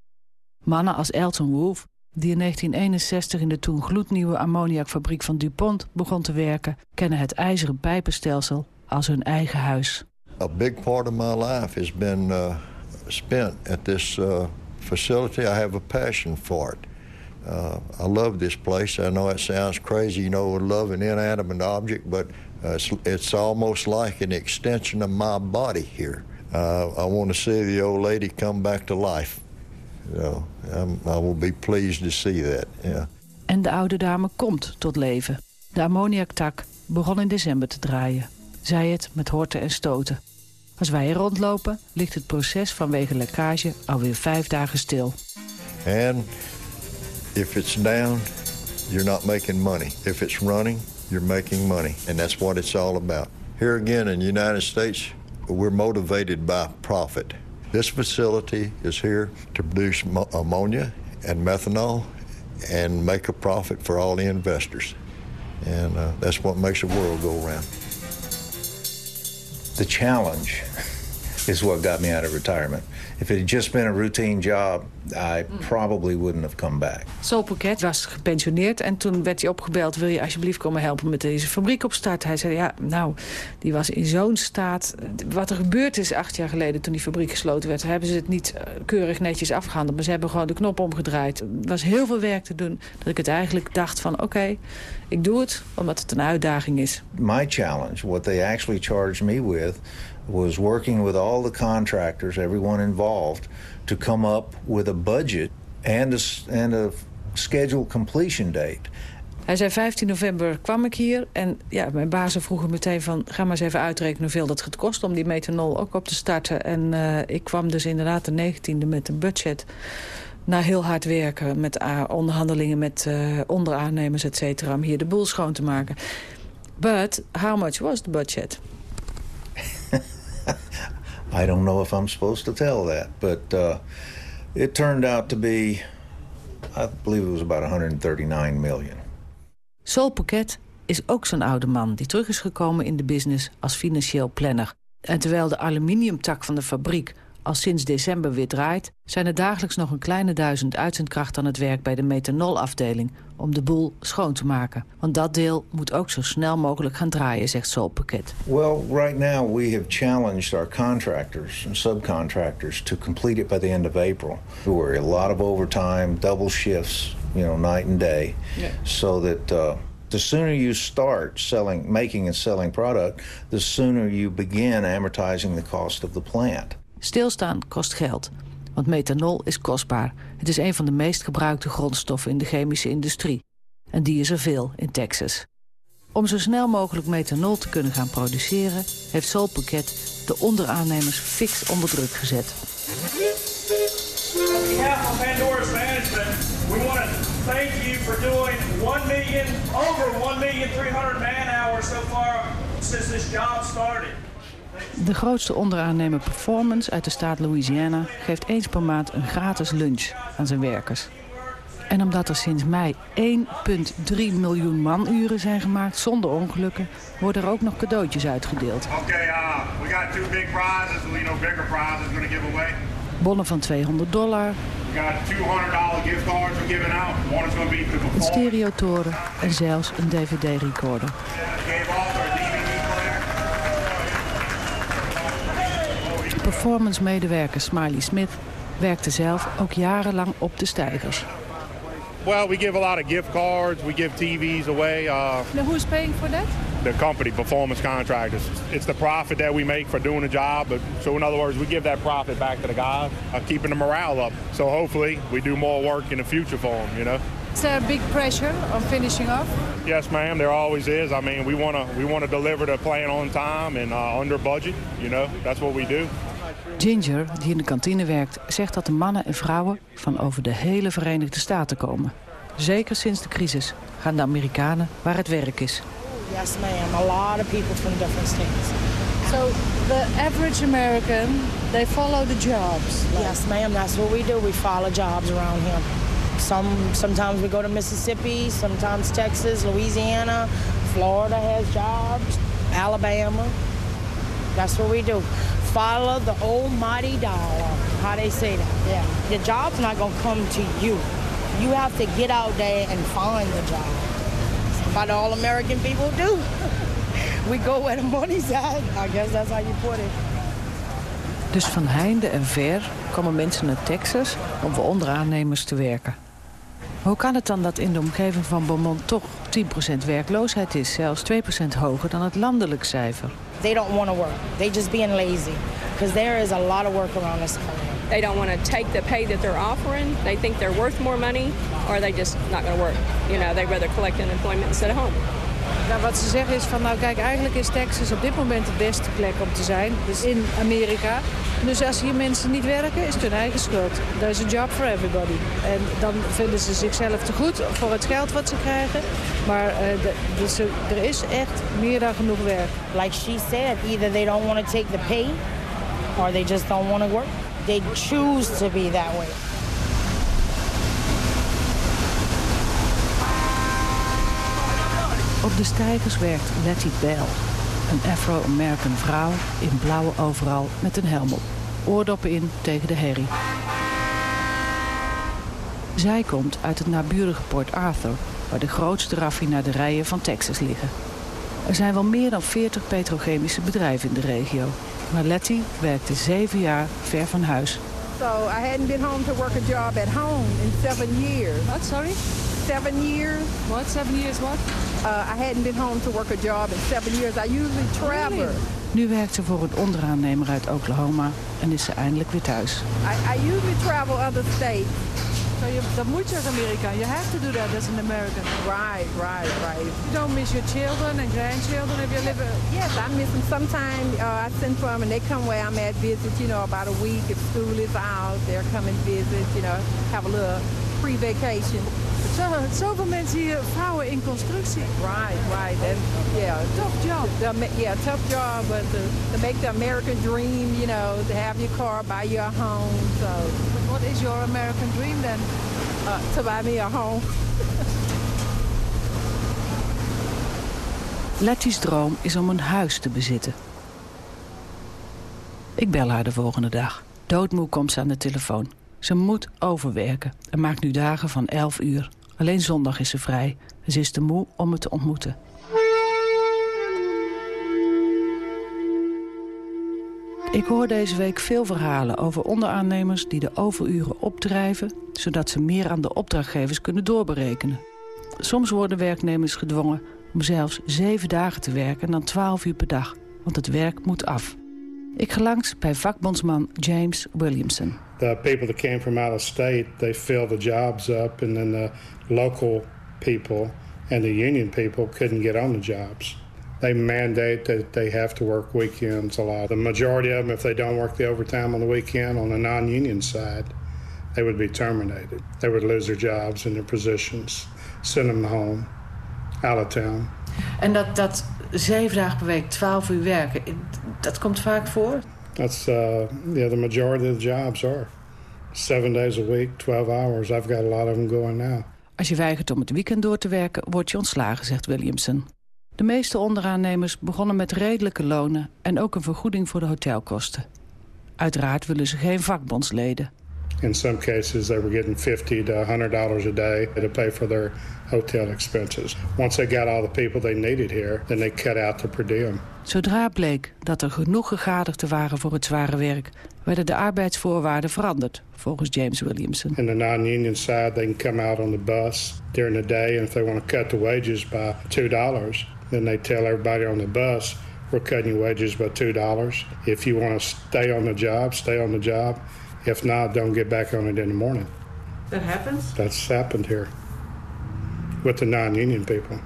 Mannen als Elton Wolf, die in 1961 in de toen gloednieuwe ammoniakfabriek van DuPont begon te werken, kennen het ijzeren pijpenstelsel als hun eigen huis. A big part of my life has been uh, spent at this uh, facility. I have a passion for it. Uh, I love this place. I know it sounds crazy, you know, love an inanimate object, but uh, it's, it's, almost like an extension of my body here. Uh, I want to see the old lady come back to life. Know, I will be pleased to see that. Yeah. En de oude dame komt tot leven. De ammoniaktak begon in december te draaien. Zij het met horten en stoten. Als wij er rondlopen, ligt het proces vanwege lekkage alweer vijf dagen stil. And if it's down, you're not making money. If it's running, you're making money. And that's what it's all about. Here again in the United States, we're motivated by profit. This facility is here to produce ammonia and methanol and make a profit for all the investors. And uh, that's what makes the world go around. The challenge is what got me out of retirement. If it had just been a routine job, I probably wouldn't have come back. Sol Pouquet was gepensioneerd en toen werd hij opgebeld... wil je alsjeblieft komen helpen met deze fabriek opstarten? Hij zei, ja, nou, die was in zo'n staat... Wat er gebeurd is acht jaar geleden toen die fabriek gesloten werd... hebben ze het niet eh, keurig netjes afgehandeld. Maar ze hebben gewoon de knop omgedraaid. Er was heel veel werk te doen. Dat ik het eigenlijk dacht van, oké, ik doe het omdat het een uitdaging is. My challenge, what they actually charged me with was working with all the contractors, everyone involved, to come up with a budget and a, scheduled completion date. Hij zei 15 november kwam ik hier en ja, mijn bazen vroegen meteen van... ga maar eens even uitrekenen hoeveel dat gaat kosten om die methanol ook op te starten. En uh, ik kwam dus inderdaad de 19e met een budget na heel hard werken... met uh, onderhandelingen met uh, onderaannemers, et cetera... om hier de boel schoon te maken. But how much was the budget? I don't know if I'm supposed to tell that, but uh, it turned out to be, I believe it was about 139 million. Sol Pouquet is ook zo'n oude man die terug is gekomen in de business als financieel planner. En terwijl de aluminiumtak van de fabriek al sinds december weer draait... zijn er dagelijks nog een kleine duizend uitzendkrachten aan het werk... bij de methanolafdeling om de boel schoon te maken. Want dat deel moet ook zo snel mogelijk gaan draaien, zegt Sol Paquet. Well, right now we have challenged our contractors and subcontractors... to complete it by the end of April. We're a lot of overtime, double shifts, you know, night and day. Yeah. So that... Uh, the sooner you start selling, making and selling product, the sooner you begin amortizing the cost of the plant. Stilstaan kost geld, want methanol is kostbaar. Het is een van de meest gebruikte grondstoffen in de chemische industrie. En die is er veel in Texas. Om zo snel mogelijk methanol te kunnen gaan produceren... heeft Sol de onderaannemers fix onder druk gezet. We want to thank you for doing 1 million, over 1 million 300 man hours so far since this job started. De grootste onderaannemer Performance uit de staat Louisiana... geeft eens per maand een gratis lunch aan zijn werkers. En omdat er sinds mei 1,3 miljoen manuren zijn gemaakt zonder ongelukken... worden er ook nog cadeautjes uitgedeeld. Okay, uh, we got two big prizes. We know bigger prizes going to give away. Bonnen van 200 dollar. We got $200 gift cards we're giving out. One is going to be for the Een stereotoren en zelfs een dvd-recorder off our DVD player. Performance-medewerker Smiley Smith werkte zelf ook jarenlang op de stijgers. Well, we give a lot of gift cards. We give TVs away. Uh, Now who's paying for that? the company, performance contractors. It's the profit that we make for doing the job. But, so in other words, we give that profit back to the guys, uh, keeping the morale up. So hopefully we do more work in the future for them, you know? Is there a big pressure on finishing off? Yes, ma'am. There always is. I mean, we want to we want to deliver the plan on time and uh, under budget. You know, that's what we do. Ginger, die in de kantine werkt, zegt dat de mannen en vrouwen van over de hele Verenigde Staten komen. Zeker sinds de crisis gaan de Amerikanen waar het werk is. Yes, ma'am. A lot of people from different states. So the average American, they follow the jobs. Yes, ma'am. That's what we do. We follow jobs around here. Some sometimes we go to Mississippi, sometimes Texas, Louisiana, Florida has jobs, Alabama. That's what we do. Follow the almighty dollar. How they say that? Yeah. The job's not gonna come to you. You have to get out there and find the job. What all American people do. we go where the money's at. I guess that's how you put it. Dus van heinde en ver komen mensen naar Texas om voor onderaannemers te werken. Hoe kan het dan dat in de omgeving van Beaumont toch 10% werkloosheid is, zelfs 2% hoger dan het landelijk cijfer? They don't want to work. They just being lazy. Because there is a lot of work around this area. They don't want to take the pay that they're offering. They think they're worth more money, or they just not going to work. You know, they'd rather collect unemployment instead of home. Nou, wat ze zeggen is van, nou kijk, eigenlijk is Texas op dit moment de beste plek om te zijn. Dus in Amerika. Dus als hier mensen niet werken, is het hun eigen schuld. There's a job for everybody. En dan vinden ze zichzelf te goed voor het geld wat ze krijgen. Maar eh, de- er is echt meer dan genoeg werk. Like she said, either they don't want to take the pay or they just don't want to work. They choose to be that way. Op de stijgers werkt Letty Bell. Een Afro-American vrouw in blauwe overal met een helm op. Oordoppen in tegen de herrie. Zij komt uit het naburige Port Arthur, waar de grootste raffinaderijen van Texas liggen. Er zijn wel meer dan 40 petrochemische bedrijven in de regio. Maar Letty werkte zeven jaar ver van huis. So I hadn't been home to work a job at home in seven years. What, sorry? Seven years. What, seven years what? Uh, I hadn't been home to work a job in seven years. I usually travel. Nu werkt ze voor een onderaannemer uit Oklahoma en is ze eindelijk weer thuis. I, I usually travel other states. So you, dat moet je als Amerikaan. You have to do that as an American. Right, right, right. You don't miss your children and grandchildren if you live... Yes, I miss them sometimes. Uh, I send for them and they come where I'm at visit, you know, about a week. If school is out, they're coming visit, you know, have a little pre-vacation. Zo, zoveel mensen hier, vrouwen in constructie. Right, right. And yeah, Tough job. the, yeah, tough job, but to, to make the American dream, you know, to have your car, buy you a home. So, What is your American dream then? uh, to buy me a home. Letty's droom is om een huis te bezitten. Ik bel haar de volgende dag. Doodmoe komt ze aan de telefoon. Ze moet overwerken en maakt nu dagen van 11 uur. Alleen zondag is ze vrij. Ze is te moe om me te ontmoeten. Ik hoor deze week veel verhalen over onderaannemers die de overuren opdrijven... zodat ze meer aan de opdrachtgevers kunnen doorberekenen. Soms worden werknemers gedwongen om zelfs zeven dagen te werken... en dan 12 uur per dag, want het werk moet af. Ik ga langs bij vakbondsman James Williamson. the people that came from out of state, they filled the jobs up, and then the local people and the union people couldn't get on the jobs. They mandate that they have to work weekends a lot. The majority of them, if they don't work the overtime on the weekend on the non union side, they would be terminated. They would lose their jobs and their positions, send them home, out of town. En dat, dat zeven dagen per week, 12 uur werken, dat komt vaak voor? That's, uh, yeah, the majority of the jobs are. Seven days a week, 12 hours. I've got a lot of them going now. Als je weigert om het weekend door te werken, word je ontslagen, zegt Williamson. De meeste onderaannemers begonnen met redelijke lonen... en ook een vergoeding voor de hotelkosten. Uiteraard willen ze geen vakbondsleden. In some cases, they were getting 50 to 100 dollars a day to pay for their hotel expenses. Once they got all the people they needed here, then they cut out the per diem. Zodra bleek dat er genoeg gegadigden waren voor het zware werk... werden de arbeidsvoorwaarden veranderd, volgens James Williamson. In the non-union side, they can come out on the bus during the day... and if they want to cut the wages by $2, then they tell everybody on the bus... we're cutting your wages by $2. If you want to stay on the job, stay on the job. If not, don't get back on it in the morning. That happens? That's happened here with the non-union people.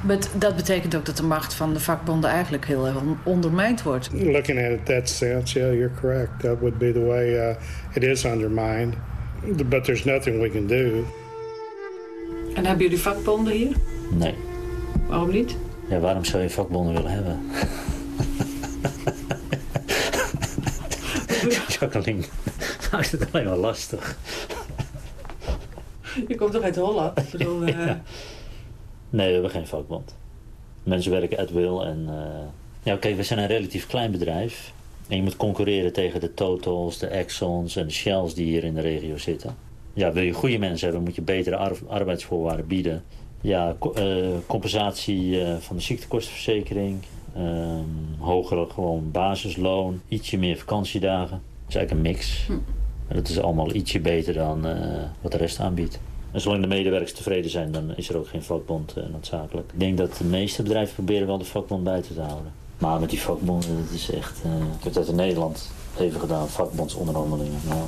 Maar dat betekent ook dat de macht van de vakbonden eigenlijk heel erg ondermijnd wordt. Looking at it that sense, yeah, you're correct. That would be the way uh, it is undermined. But there's nothing we can do. En hebben jullie vakbonden hier? Nee. Waarom niet? Ja, waarom zou je vakbonden willen hebben? Jacqueline maakt het alleen maar lastig. Je komt toch uit Holland? Ik bedoel, uh... ja. Nee, we hebben geen vakbond. Mensen werken at will en... Uh... Ja, oké, we zijn een relatief klein bedrijf. En je moet concurreren tegen de Totals, de Exxons en de Shells die hier in de regio zitten. Ja, wil je goede mensen hebben, moet je betere ar arbeidsvoorwaarden bieden. Ja, co uh, compensatie uh, van de ziektekostenverzekering. Um, hogere gewoon basisloon. Ietsje meer vakantiedagen. Dat is eigenlijk een mix. Hm. En dat is allemaal ietsje beter dan wat de rest aanbiedt. En zolang de medewerkers tevreden zijn, dan is er ook geen vakbond uh, noodzakelijk. Ik denk dat de meeste bedrijven proberen wel de vakbond bij te houden. Maar met die vakbonden, dat is echt... Uh, ik heb dat in Nederland even gedaan, vakbondsonderhandelingen. Nou,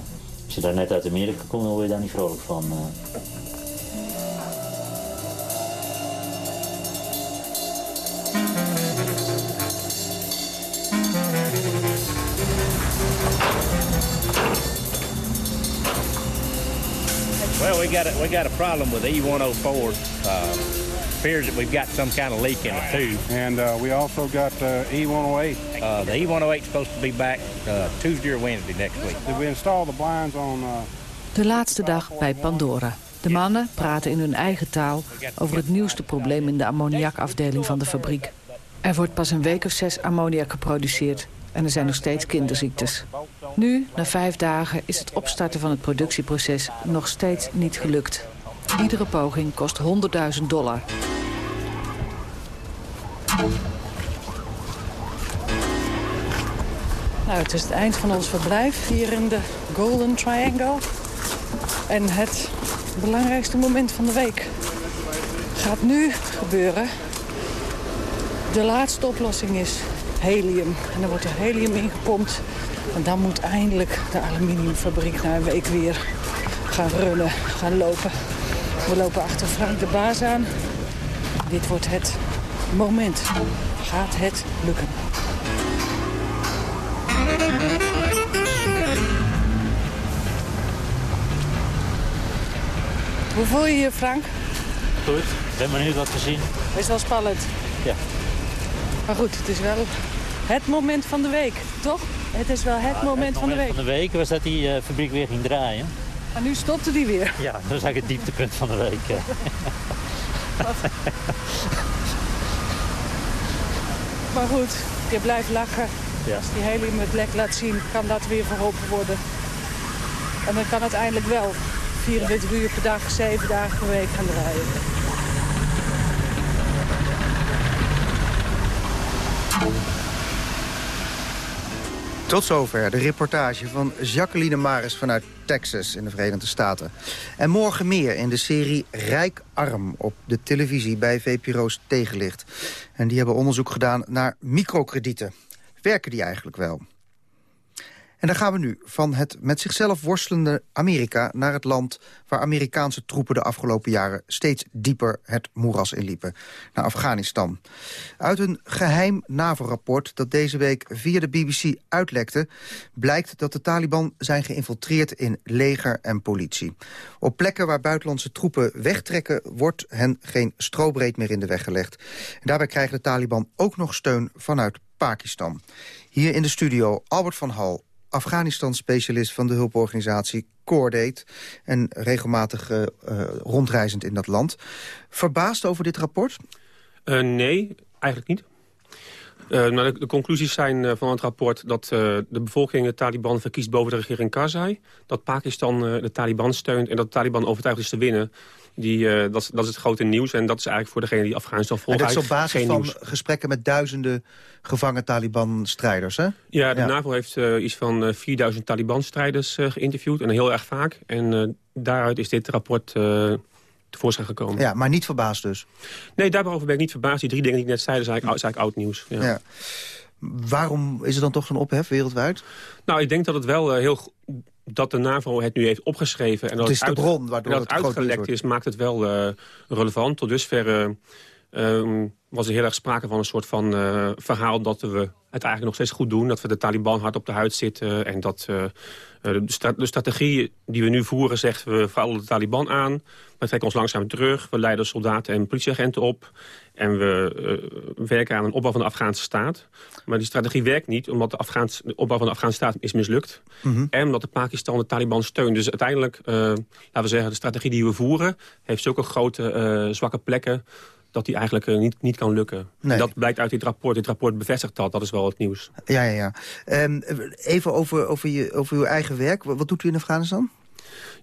als je daar net uit Amerika komt, dan word je daar niet vrolijk van. We got a, we got a problem with E104. Uh, appears that we've got some kind of leak in the tube. And uh, we also got uh, E108. Uh, the E108 is supposed to be back uh, Tuesday or Wednesday next week. Did we install the blinds on... Uh, De laatste dag bij Pandora. De mannen praten in hun eigen taal over het nieuwste probleem in de ammoniakafdeling van de fabriek. Er wordt pas een week of zes ammoniak geproduceerd en er zijn nog steeds kinderziektes. Nu, na vijf dagen, is het opstarten van het productieproces nog steeds niet gelukt. Iedere poging kost 100.000 dollar. Nou, het is het eind van ons verblijf hier in de Golden Triangle. En het belangrijkste moment van de week gaat nu gebeuren. De laatste oplossing is helium. En dan wordt er helium ingepompt. En dan moet eindelijk de aluminiumfabriek na een week weer gaan runnen, gaan lopen. We lopen achter Frank de baas aan. Dit wordt het moment. Gaat het lukken? Hoe voel je je, Frank? Goed. Ik ben benieuwd wat te zien. Is wel spannend. Ja. Maar goed, het is wel het moment van de week, toch? Het is wel het ja, moment, het van de week. van de week was dat die uh, fabriek weer ging draaien. Maar nu stopte die weer. Ja, dat was eigenlijk het dieptepunt van de week. maar goed, je blijft lachen. Ja. Als die helium het lek laat zien, kan dat weer verholpen worden. En dan kan het eindelijk wel 24 uur per dag, 7 dagen per week gaan draaien. Tot zover de reportage van Jacqueline Maris vanuit Texas in de Verenigde Staten. En morgen meer in de serie Rijk-Arm op de televisie bij VPRO's Tegenlicht. En die hebben onderzoek gedaan naar microkredieten. Werken die eigenlijk wel? En dan gaan we nu van het met zichzelf worstelende Amerika... naar het land waar Amerikaanse troepen de afgelopen jaren... steeds dieper het moeras inliepen, naar Afghanistan. Uit een geheim NAVO-rapport dat deze week via de BBC uitlekte... blijkt dat de Taliban zijn geïnfiltreerd in leger en politie. Op plekken waar buitenlandse troepen wegtrekken... wordt hen geen strobreed meer in de weg gelegd. En daarbij krijgen de Taliban ook nog steun vanuit Pakistan. Hier in de studio Albert van Hal, Afghanistan-specialist van de hulporganisatie Coordate... en regelmatig uh, rondreizend in dat land. Verbaasd over dit rapport? Uh, nee, eigenlijk niet. Nou, de, conclusies zijn van het rapport dat de bevolking de Taliban verkiest boven de regering Karzai. Dat Pakistan de Taliban steunt en dat de Taliban overtuigd is te winnen. Die, uh, dat, dat, is het grote nieuws en dat is eigenlijk voor degene die Afghanistan volgt. En dat is op basis van gesprekken met duizenden gevangen Taliban-strijders, hè? Ja, de NAVO heeft uh, iets van 4000 Taliban-strijders geïnterviewd en heel erg vaak. En daaruit is dit rapport tevoorschijn gekomen. Ja, maar niet verbaasd dus? Nee, daarover ben ik niet verbaasd. Die drie dingen die ik net zei, is eigenlijk, eigenlijk oud nieuws. Ja. ja. Waarom is er dan toch zo'n ophef wereldwijd? Nou, ik denk dat het wel uh, heel dat de NAVO het nu heeft opgeschreven... en dat het is de bron waardoor het, het uitgelekt is, maakt het wel uh, relevant. Tot dusver uh, was er heel erg sprake van een soort van uh, verhaal... dat we het eigenlijk nog steeds goed doen. Dat we de Taliban hard op de huid zitten. En dat de, de, strategie die we nu voeren zegt... we vallen de Taliban aan. We trekken ons langzaam terug. We leiden soldaten en politieagenten op. En we uh, werken aan een opbouw van de Afghaanse staat. Maar die strategie werkt niet, omdat de, Afghaans, de opbouw van de Afghaanse staat is mislukt. Mm En omdat de Pakistan de Taliban steunt. Dus uiteindelijk, laten we zeggen, de strategie die we voeren... heeft zulke grote zwakke plekken dat die eigenlijk niet, niet kan lukken. Nee. Dat blijkt uit dit rapport. Dit rapport bevestigt dat. Dat is wel het nieuws. Ja, ja, ja. Um, even over, over, je, over uw eigen werk. Wat doet u in Afghanistan?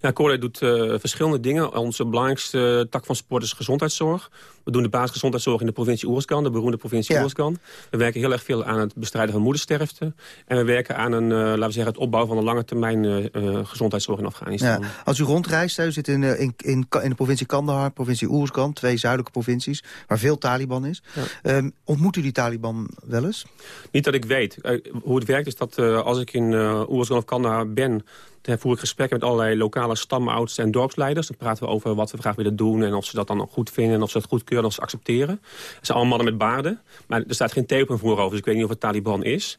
Ja, Corday doet uh, verschillende dingen. Onze belangrijkste tak van sport is gezondheidszorg. We doen de basisgezondheidszorg in de provincie Oerskan, de beroemde provincie ja. Oerskan. We werken heel erg veel aan het bestrijden van moedersterfte. En we werken aan een, uh, laten we zeggen, het opbouwen van een lange termijn uh, gezondheidszorg in Afghanistan. Ja. Als u rondreist, u zit in, in, in, in de provincie Kandahar, provincie Oerskan, twee zuidelijke provincies, waar veel Taliban is. Ja. Um, ontmoet u die Taliban wel eens? Niet dat ik weet. hoe het werkt is dat als ik in Oerskan of Kandahar ben, dan voer ik gesprekken met allerlei lokale stamoudsten en dorpsleiders. Dan praten we over wat we graag willen doen en of ze dat dan goed vinden... en of ze het goedkeuren en of ze accepteren. Het zijn allemaal mannen met baarden, maar er staat geen teken voor over. Dus ik weet niet of het Taliban is.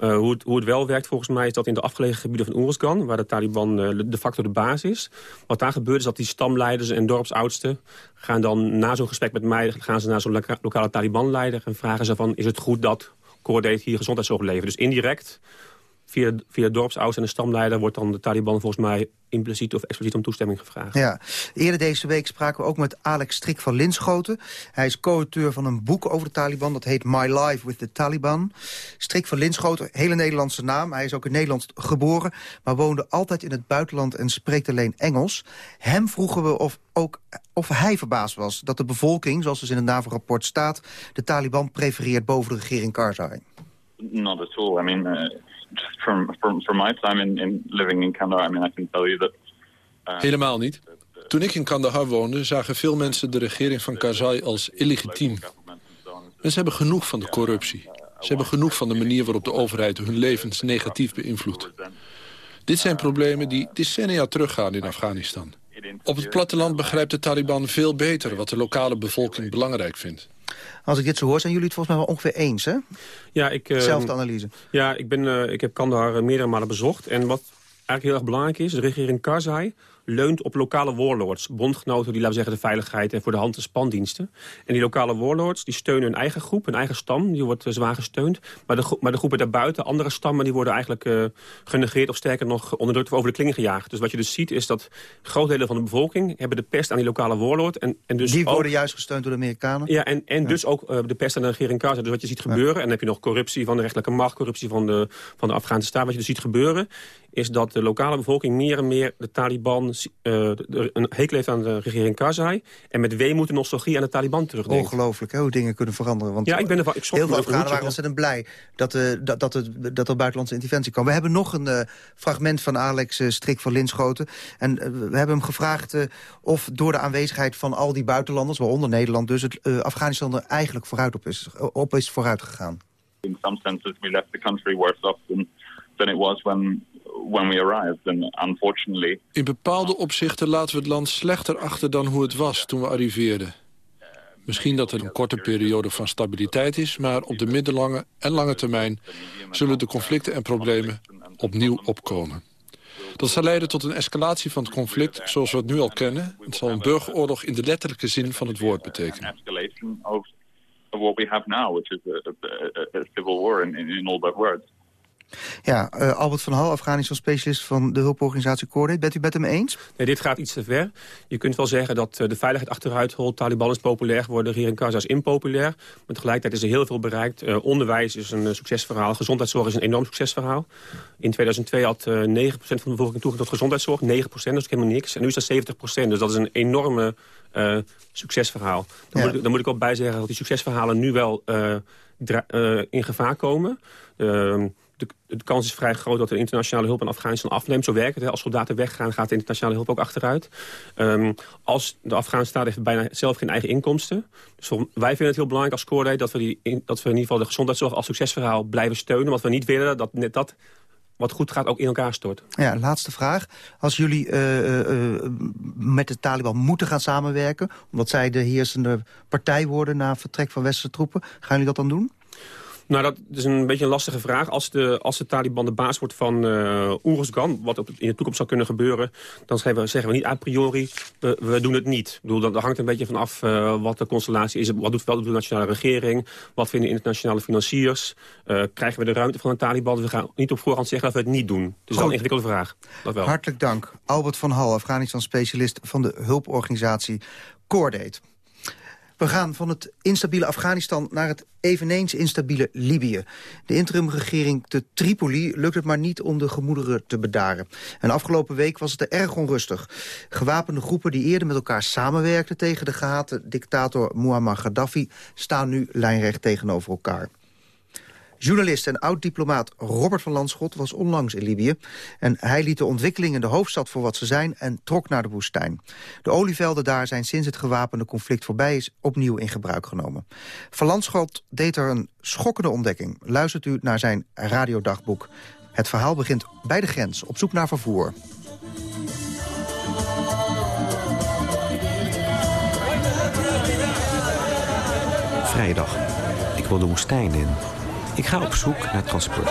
Uh, hoe, het, hoe, het, wel werkt volgens mij is dat in de afgelegen gebieden van Oeruzgan... waar de Taliban uh, de facto de baas is. Wat daar gebeurt is dat die stamleiders en dorpsoudsten... gaan dan na zo'n gesprek met mij gaan ze naar zo'n loka lokale Taliban-leider... en vragen ze van is het goed dat Corday hier gezondheidszorg levert. Dus indirect via, via dorpsouders en de stamleider wordt dan de Taliban volgens mij impliciet of expliciet om toestemming gevraagd. Ja. Eerder deze week spraken we ook met Alex Strik van Linschoten. Hij is co-auteur van een boek over de Taliban. Dat heet My Life with the Taliban. Strik van Linschoten, hele Nederlandse naam. Hij is ook in Nederland geboren, maar woonde altijd in het buitenland en spreekt alleen Engels. Hem vroegen we of, ook, of hij verbaasd was dat de bevolking, zoals dus in het NAVO-rapport staat... de Taliban prefereert boven de regering Karzai. Not at all. I mean, uh, from, from, from my time in, in living in Kandahar, I mean, I can tell you that... Uh, Helemaal niet. Toen ik in Kandahar woonde, zagen veel mensen de regering van Karzai als illegitiem. Mensen hebben genoeg van de corruptie. Ze hebben genoeg van de manier waarop de overheid hun levens negatief beïnvloedt. Dit zijn problemen die decennia teruggaan in Afghanistan. Op het platteland begrijpt de Taliban veel beter wat de lokale bevolking belangrijk vindt. Als ik dit zo hoor, zijn jullie het volgens mij wel ongeveer eens, hè? Ja, ik... Uh, Zelfde analyse. Ja, ik, ben, uh, ik heb Kandahar meerdere malen bezocht. En wat eigenlijk heel erg belangrijk is, de regering Karzai leunt op lokale warlords. Bondgenoten die, laten we zeggen, de veiligheid en voor de hand de spandiensten. En die lokale warlords die steunen hun eigen groep, hun eigen stam. Die wordt uh, zwaar gesteund. Maar de, maar de groepen daarbuiten, andere stammen, die worden eigenlijk uh, genegeerd... of sterker nog onderdrukt of over de klingen gejaagd. Dus wat je dus ziet is dat groot delen van de bevolking... hebben de pest aan die lokale warlord. En, en dus die worden juist gesteund door de Amerikanen? Ja, en, en dus ook uh, de pest aan de regering Karzai. Dus wat je ziet gebeuren, en dan heb je nog corruptie van de rechterlijke macht... corruptie van de, van de Afghaanse staat. Wat je dus ziet gebeuren, is dat de lokale bevolking meer en meer de Taliban... Uh, een hekel heeft aan de regering Karzai... en met weemoed en nostalgie aan de Taliban terugdenkt. Ongelooflijk hè, hoe dingen kunnen veranderen. Want ja, ik ben ervan, ik heel veel Afghanen waren ontzettend blij dat, uh, dat, dat, het, dat er buitenlandse interventie kwam. We hebben nog een uh, fragment van Alex uh, Strik van Linschoten. En we hebben hem gevraagd of door de aanwezigheid van al die buitenlanders... waaronder Nederland dus, het Afghanistan er eigenlijk vooruit op is, op is vooruit gegaan. In some senses we left the country worse off than, than it was when when we arrived. And unfortunately... In bepaalde opzichten laten we het land slechter achter dan hoe het was toen we arriveerden. Misschien dat er een korte periode van stabiliteit is... maar op de middellange en lange termijn... zullen de conflicten en problemen opnieuw opkomen. Dat zal leiden tot een escalatie van het conflict zoals we het nu al kennen. Het zal een burgeroorlog in de letterlijke zin van het woord betekenen. what we have now, which is a, civil war in, in all but words. Ja, uh, Albert van Hal, Afghanistan-specialist van de hulporganisatie Coordinate. Bent u met hem eens? Nee, dit gaat iets te ver. Je kunt wel zeggen dat uh, de veiligheid achteruit holt. Taliban is populair geworden, regering Karzai is impopulair. Maar tegelijkertijd is er heel veel bereikt. Uh, onderwijs is een succesverhaal. Gezondheidszorg is een enorm succesverhaal. In 2002 had 9% van de bevolking toegang tot gezondheidszorg. 9%, dat is helemaal niks. En nu is dat 70%. Dus dat is een enorme succesverhaal. Dan, moet ik, dan moet ik ook bij zeggen dat die succesverhalen nu wel in gevaar komen. Ehm, de, kans is vrij groot dat de internationale hulp aan Afghanistan afneemt. Zo werkt het. Hè. Als soldaten weggaan, gaat de internationale hulp ook achteruit. Um, als de Afghaanse staat heeft bijna zelf geen eigen inkomsten. Dus wij vinden het heel belangrijk als Coordate dat we, die, dat we in ieder geval de gezondheidszorg als succesverhaal blijven steunen. Want we niet willen dat net dat wat goed gaat ook in elkaar stort. Ja, laatste vraag. Als jullie uh, uh, met de Taliban moeten gaan samenwerken... omdat zij de heersende partij worden na vertrek van westerse troepen... gaan jullie dat dan doen? Nou, dat is een beetje een lastige vraag. Als de, als de Taliban de baas wordt van uh, Oeruzgan, wat op, in de toekomst zou kunnen gebeuren... dan zeggen we, zeggen we niet a priori, we, we doen het niet. Ik bedoel, dat, hangt een beetje vanaf uh, wat de constellatie is. Wat doet wel de nationale regering? Wat vinden internationale financiers? Uh, krijgen we de ruimte van de Taliban? We gaan niet op voorhand zeggen dat we het niet doen. Het is wel een ingewikkelde vraag. Dat wel. Hartelijk dank. Albert van Hal, Afghanistan-specialist van de hulporganisatie Coordate. We gaan van het instabiele Afghanistan naar het eveneens instabiele Libië. De interimregering te Tripoli lukt het maar niet om de gemoederen te bedaren. En afgelopen week was het er erg onrustig. Gewapende groepen die eerder met elkaar samenwerkten tegen de gehate dictator Muammar Gaddafi... staan nu lijnrecht tegenover elkaar. Journalist en oud-diplomaat Robert van Landschot was onlangs in Libië. En hij liet de ontwikkelingen in de hoofdstad voor wat ze zijn en trok naar de woestijn. De olievelden daar zijn sinds het gewapende conflict voorbij is opnieuw in gebruik genomen. Van Landschot deed er een schokkende ontdekking. Luistert u naar zijn radiodagboek. Het verhaal begint bij de grens, op zoek naar vervoer. Vrijdag. Ik wil de woestijn in. Ik ga op zoek naar transport.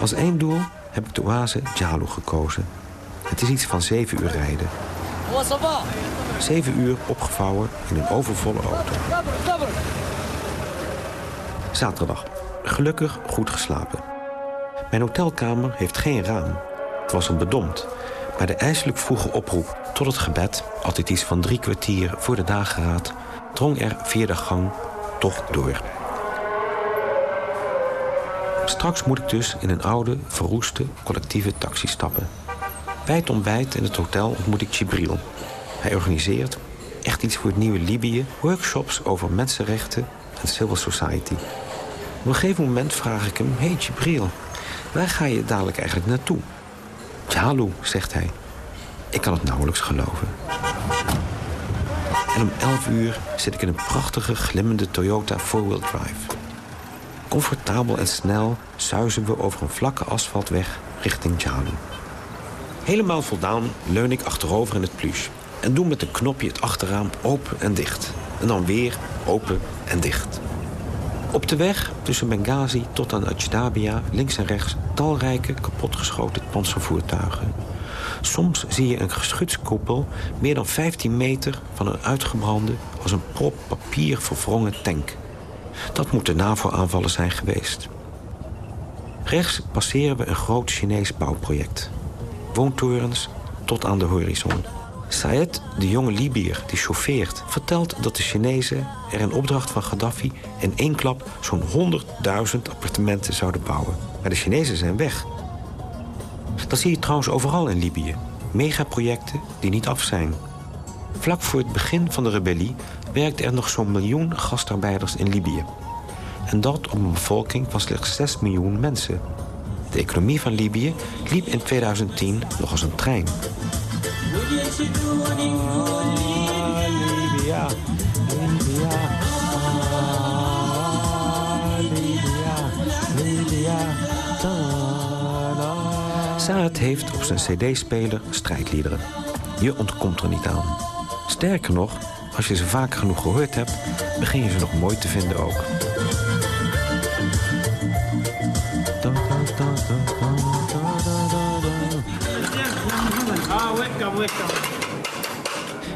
Als één doel heb ik de oase Jalu gekozen. Het is iets van zeven uur rijden. Zeven uur opgevouwen in een overvolle auto. Zaterdag. Gelukkig goed geslapen. Mijn hotelkamer heeft geen raam. Het was een bedompt. Maar de ijselijk vroege oproep tot het gebed... altijd iets van drie kwartier voor de dageraad... drong er via de gang toch door. Straks moet ik dus in een oude, verroeste, collectieve taxi stappen. Bij het ontbijt in het hotel ontmoet ik Chibril. Hij organiseert, echt iets voor het nieuwe Libië... workshops over mensenrechten en civil society. Op een gegeven moment vraag ik hem... Hey Chibril, waar ga je dadelijk eigenlijk naartoe? Jalu, zegt hij. Ik kan het nauwelijks geloven. En om 11 uur zit ik in een prachtige, glimmende Toyota 4-wheel drive. Comfortabel en snel zuizen we over een vlakke asfaltweg richting Jalu. Helemaal voldaan leun ik achterover in het pluche... en doe met een knopje het achterraam open en dicht. En dan weer open en dicht. Op de weg tussen Benghazi tot aan Ajdabia, links en rechts... talrijke kapotgeschoten panzervoertuigen. Soms zie je een geschutskoepel meer dan 15 meter van een uitgebrande... als een prop papier verwrongen tank. Dat moeten NAVO-aanvallen zijn geweest. Rechts passeren we een groot Chinees bouwproject. Woontorens tot aan de horizon. Saed, de jonge Libiër die chauffeert, vertelt dat de Chinezen er in opdracht van Gaddafi in één klap zo'n 100.000 appartementen zouden bouwen. Maar de Chinezen zijn weg. Dat zie je trouwens overal in Libië. Megaprojecten die niet af zijn. Vlak voor het begin van de rebellie werkten er nog zo'n miljoen gastarbeiders in Libië. En dat op een bevolking van slechts 6 miljoen mensen. De economie van Libië liep in 2010 nog als een trein. Saad heeft op zijn cd-speler strijdliederen. Je ontkomt er niet aan. Sterker nog, als je ze vaak genoeg gehoord hebt, begin je ze nog mooi te vinden ook.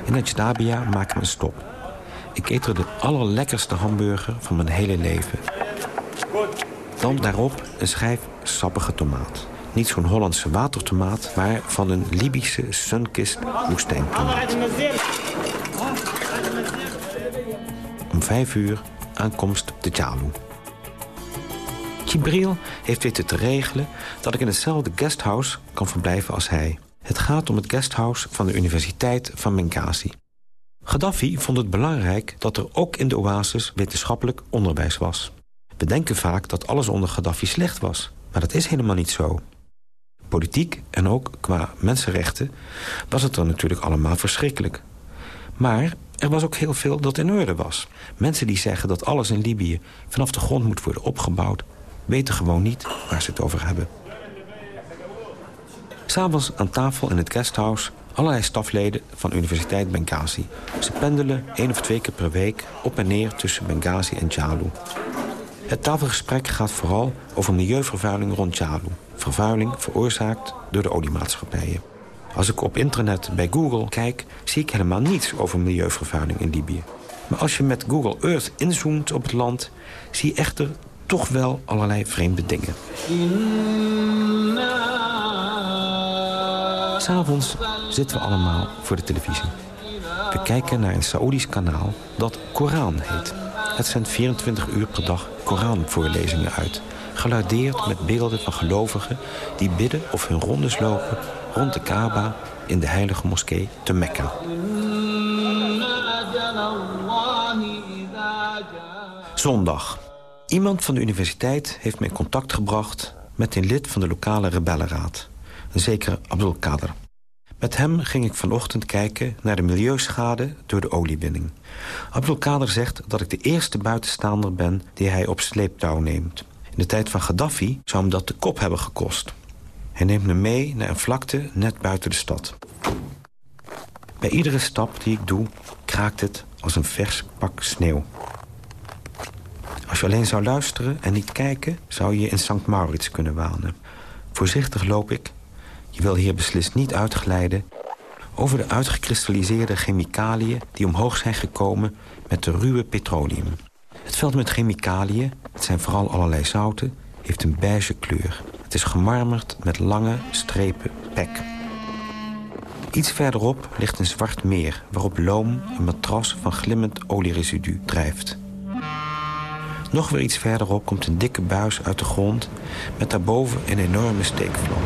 In Ajdabia maken we een stop. Ik eet er de allerlekkerste hamburger van mijn hele leven. Dan daarop een schijf sappige tomaat. Niet zo'n Hollandse watertomaat, maar van een Libische sunkist woestijntomaat. Vijf uur aankomst de Tjalu. Heeft weten te regelen dat ik in hetzelfde guesthouse kan verblijven als hij. Het gaat om het guesthouse van de Universiteit van Benghazi. Gaddafi vond het belangrijk dat er ook in de oasis wetenschappelijk onderwijs was. We denken vaak dat alles onder Gaddafi slecht was, maar dat is helemaal niet zo. Politiek en ook qua mensenrechten was het er natuurlijk allemaal verschrikkelijk. Maar er was ook heel veel dat in orde was. Mensen die zeggen dat alles in Libië vanaf de grond moet worden opgebouwd... weten gewoon niet waar ze het over hebben. S'avonds aan tafel in het guesthouse allerlei stafleden van Universiteit Benghazi. Ze pendelen één of twee keer per week op en neer tussen Benghazi en Jalu. Het tafelgesprek gaat vooral over milieuvervuiling rond Jalu. Vervuiling veroorzaakt door de oliemaatschappijen. Als ik op internet bij Google kijk, zie ik helemaal niets over milieuvervuiling in Libië. Maar als je met Google Earth inzoomt op het land... zie je echter toch wel allerlei vreemde dingen. S'avonds zitten we allemaal voor de televisie. We kijken naar een Saoedisch kanaal dat Koran heet. Het zendt 24 uur per dag Koranvoorlezingen uit. Gelardeerd met beelden van gelovigen die bidden of hun rondes lopen rond de Kaaba in de heilige moskee te Mekka. Zondag. Iemand van de universiteit heeft me in contact gebracht met een lid van de lokale rebellenraad. Een zekere Abdul Kader. Met hem ging ik vanochtend kijken naar de milieuschade door de oliewinning. Abdul Kader zegt dat ik de eerste buitenstaander ben die hij op sleeptouw neemt. In de tijd van Gaddafi zou hem dat de kop hebben gekost. Hij neemt me mee naar een vlakte net buiten de stad. Bij iedere stap die ik doe, kraakt het als een vers pak sneeuw. Als je alleen zou luisteren en niet kijken... zou je in St. Maurits kunnen wanen. Voorzichtig loop ik. Je wil hier beslist niet uitglijden... over de uitgekristalliseerde chemicaliën... die omhoog zijn gekomen met de ruwe petroleum. Het veld met chemicaliën, het zijn vooral allerlei zouten... heeft een beige kleur. Het is gemarmerd met lange strepen pek. Iets verderop ligt een zwart meer... waarop loom een matras van glimmend olieresidu drijft... Nog weer iets verderop komt een dikke buis uit de grond... met daarboven een enorme steekvlam.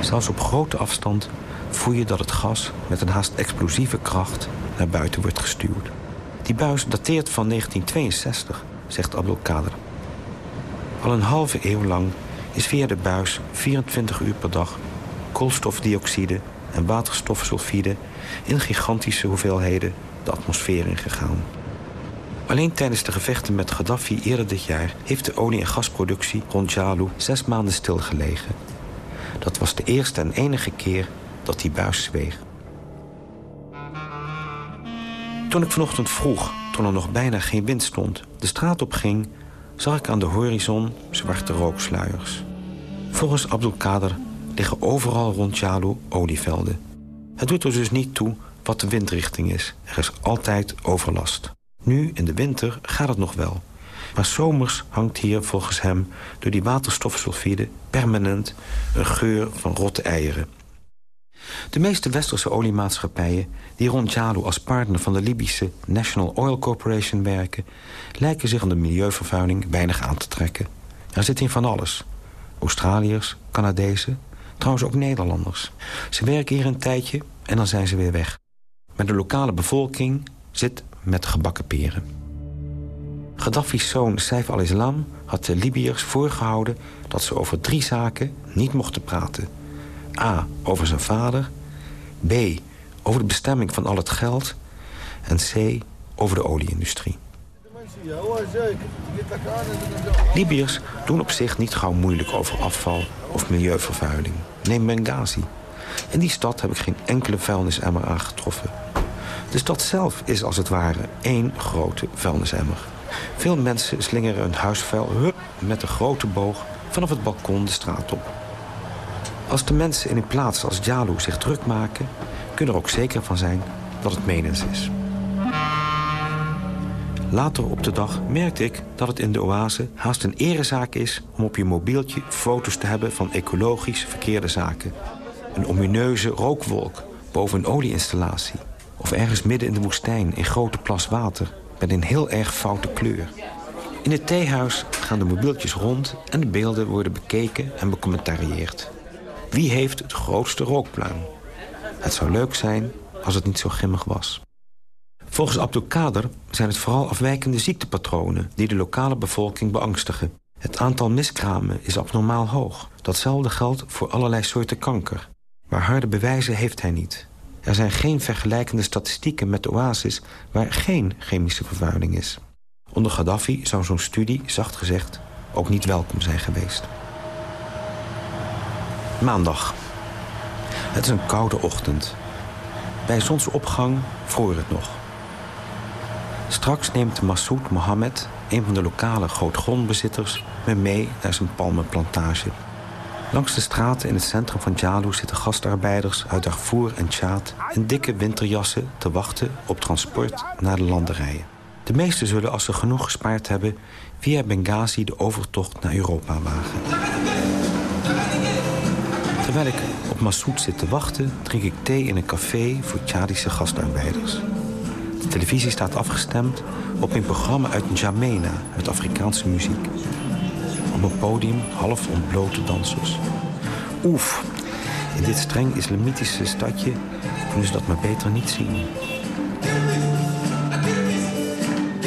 Zelfs op grote afstand voel je dat het gas met een haast explosieve kracht naar buiten wordt gestuurd. Die buis dateert van 1962, zegt Abdul Kader. Al een halve eeuw lang is via de buis 24 uur per dag koolstofdioxide en waterstofsulfide in gigantische hoeveelheden de atmosfeer ingegaan. Alleen tijdens de gevechten met Gaddafi eerder dit jaar... heeft de olie- en gasproductie rond Jalu zes maanden stilgelegen. Dat was de eerste en enige keer dat die buis zweeg. Toen ik vanochtend vroeg, toen er nog bijna geen wind stond... de straat op ging, zag ik aan de horizon zwarte rooksluiers. Volgens Abdul Kader liggen overal rond Jalu olievelden. Het doet er dus niet toe wat de windrichting is. Er is altijd overlast. Nu, in de winter, gaat het nog wel. Maar zomers hangt hier volgens hem door die waterstofsulfide permanent een geur van rotte eieren. De meeste westerse oliemaatschappijen die rond Jalu als partner van de Libische National Oil Corporation werken... lijken zich aan de milieuvervuiling weinig aan te trekken. Er zit in van alles. Australiërs, Canadezen, trouwens ook Nederlanders. Ze werken hier een tijdje en dan zijn ze weer weg. Maar de lokale bevolking zit met gebakken peren. Gaddafi's zoon Saif al-Islam had de Libiërs voorgehouden... dat ze over drie zaken niet mochten praten. A. Over zijn vader. B. Over de bestemming van al het geld. En C. Over de olieindustrie. Libiërs doen op zich niet gauw moeilijk over afval of milieuvervuiling. Neem Benghazi. In die stad heb ik geen enkele vuilnisemmer aangetroffen. De stad zelf is als het ware één grote vuilnisemmer. Veel mensen slingeren hun huisvuil hup, met een grote boog vanaf het balkon de straat op. Als de mensen in een plaats als Jalu zich druk maken... kunnen er ook zeker van zijn dat het menens is. Later op de dag merkte ik dat het in de oase haast een erezaak is... om op je mobieltje foto's te hebben van ecologisch verkeerde zaken. Een omineuze rookwolk boven een olieinstallatie. Of ergens midden in de woestijn in grote plas water... met een heel erg foute kleur. In het theehuis gaan de mobieltjes rond... en de beelden worden bekeken en becommentarieerd. Wie heeft het grootste rookpluim? Het zou leuk zijn als het niet zo grimmig was. Volgens Abdelkader zijn het vooral afwijkende ziektepatronen... die de lokale bevolking beangstigen. Het aantal miskramen is abnormaal hoog. Datzelfde geldt voor allerlei soorten kanker. Maar harde bewijzen heeft hij niet. Er zijn geen vergelijkende statistieken met de oasis... waar geen chemische vervuiling is. Onder Gaddafi zou zo'n studie, zacht gezegd, ook niet welkom zijn geweest. Maandag. Het is een koude ochtend. Bij zonsopgang vroor het nog. Straks neemt Massoud Mohammed, een van de lokale grootgrondbezitters... me mee naar zijn palmenplantage. Langs de straten in het centrum van Jalu zitten gastarbeiders uit Darfur en Tjaad... in dikke winterjassen te wachten op transport naar de landerijen. De meesten zullen, als ze genoeg gespaard hebben... via Benghazi de overtocht naar Europa wagen. Terwijl ik op Massoud zit te wachten... drink ik thee in een café voor Tjadische gastarbeiders. De televisie staat afgestemd op een programma uit N'Djamena... met Afrikaanse muziek. Op een podium half ontblote dansers. Oef, in dit streng islamitische stadje kunnen ze dat maar beter niet zien.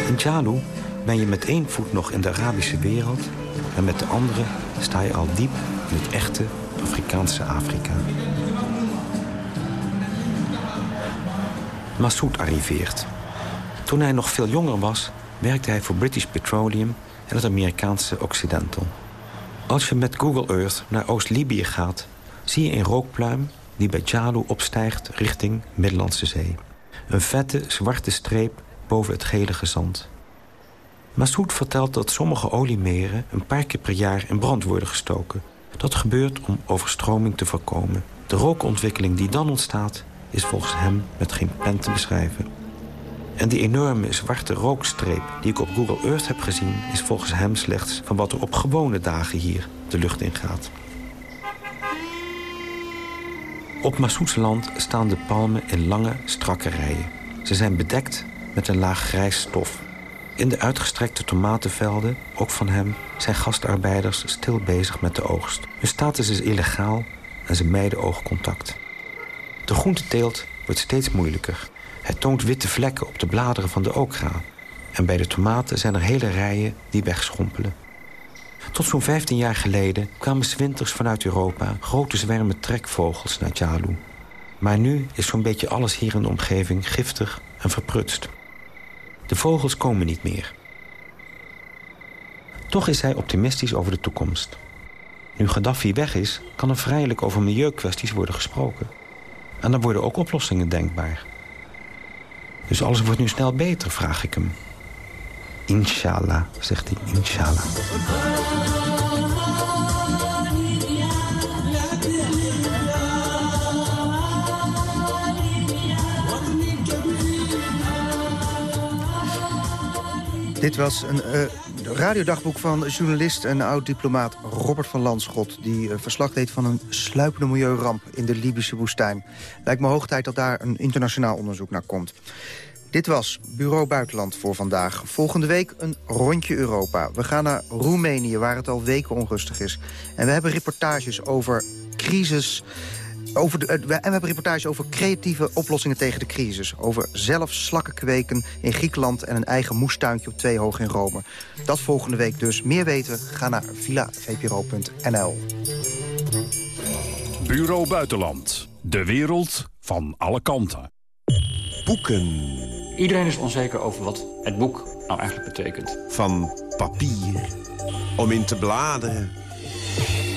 In Jalu ben je met één voet nog in de Arabische wereld... en met de andere sta je al diep in het echte Afrikaanse Afrika. Massoud arriveert. Toen hij nog veel jonger was, werkte hij voor British Petroleum en het Amerikaanse Occidental. Als je met Google Earth naar Oost-Libië gaat, zie je een rookpluim die bij Jalu opstijgt richting Middellandse Zee. Een vette, zwarte streep boven het gele gezand. Massoud vertelt dat sommige oliemeren een paar keer per jaar in brand worden gestoken. Dat gebeurt om overstroming te voorkomen. De rookontwikkeling die dan ontstaat is volgens hem met geen pen te beschrijven. En die enorme zwarte rookstreep die ik op Google Earth heb gezien... is volgens hem slechts van wat er op gewone dagen hier de lucht in gaat. Op Massouds land staan de palmen in lange, strakke rijen. Ze zijn bedekt met een laag grijs stof. In de uitgestrekte tomatenvelden, ook van hem, zijn gastarbeiders stil bezig met de oogst. Hun status is illegaal en ze mijden oogcontact. De groenteteelt wordt steeds moeilijker. Het toont witte vlekken op de bladeren van de okra. En bij de tomaten zijn er hele rijen die wegschrompelen. Tot zo'n 15 jaar geleden kwamen zwinters vanuit Europa... grote zwermen trekvogels naar Jalu. Maar nu is zo'n beetje alles hier in de omgeving giftig en verprutst. De vogels komen niet meer. Toch is hij optimistisch over de toekomst. Nu Gaddafi weg is, kan er vrijelijk over milieukwesties worden gesproken. En dan worden ook oplossingen denkbaar. Dus alles wordt nu snel beter, vraag ik hem. Inshallah, zegt hij, inshallah. Dit was een uh, radiodagboek van journalist en oud-diplomaat Robert van Landschot... die uh, verslag deed van een sluipende milieuramp in de Libische woestijn. Lijkt me hoog tijd dat daar een internationaal onderzoek naar komt. Dit was Bureau Buitenland voor vandaag. Volgende week een rondje Europa. We gaan naar Roemenië, waar het al weken onrustig is. En we hebben reportages over crisis over de, en we hebben reportages over creatieve oplossingen tegen de crisis. Over zelf slakken kweken in Griekenland en een eigen moestuintje op twee hoog in Rome. Dat volgende week dus. Meer weten? Ga naar villavpro.nl. Bureau Buitenland. De wereld van alle kanten. Boeken. Iedereen is onzeker over wat het boek nou eigenlijk betekent. Van papier. Om in te bladeren.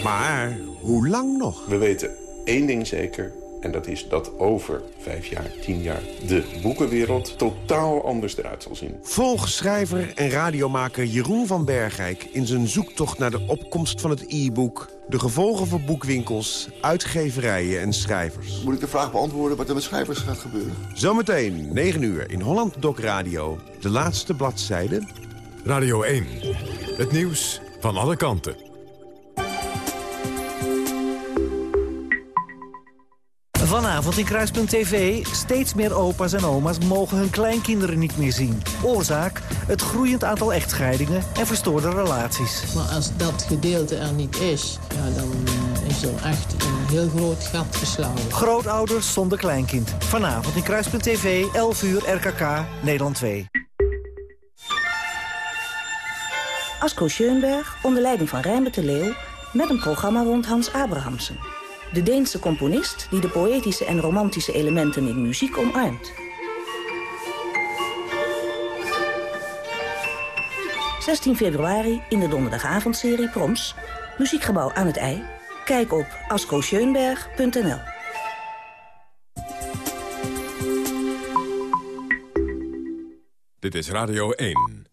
Maar hoe lang nog? We weten één ding zeker. En dat is dat over vijf jaar, tien jaar de boekenwereld totaal anders eruit zal zien. Volg schrijver en radiomaker Jeroen van Bergijk... in zijn zoektocht naar de opkomst van het e-book... de gevolgen voor boekwinkels, uitgeverijen en schrijvers. Moet ik de vraag beantwoorden wat er met schrijvers gaat gebeuren? Zometeen, 9 uur, in Holland Doc Radio. De laatste bladzijde. Radio 1. Het nieuws van alle kanten. Vanavond in Kruispunt TV. Steeds meer opa's en oma's mogen hun kleinkinderen niet meer zien. Oorzaak? Het groeiend aantal echtscheidingen en verstoorde relaties. Maar als dat gedeelte er niet is, ja, dan eh, is er echt een heel groot gat geslagen. Grootouders zonder kleinkind. Vanavond in Kruispunt TV, 11 uur, RKK, Nederland 2. Asko Schoenberg onder leiding van Rijnbert de Leeuw... met een programma rond Hans Abrahamsen. De Deense componist die de poëtische en romantische elementen in muziek omarmt. 16 februari in de donderdagavondserie Proms. Muziekgebouw aan het IJ. Kijk op ascoscheunberg.nl Dit is Radio 1.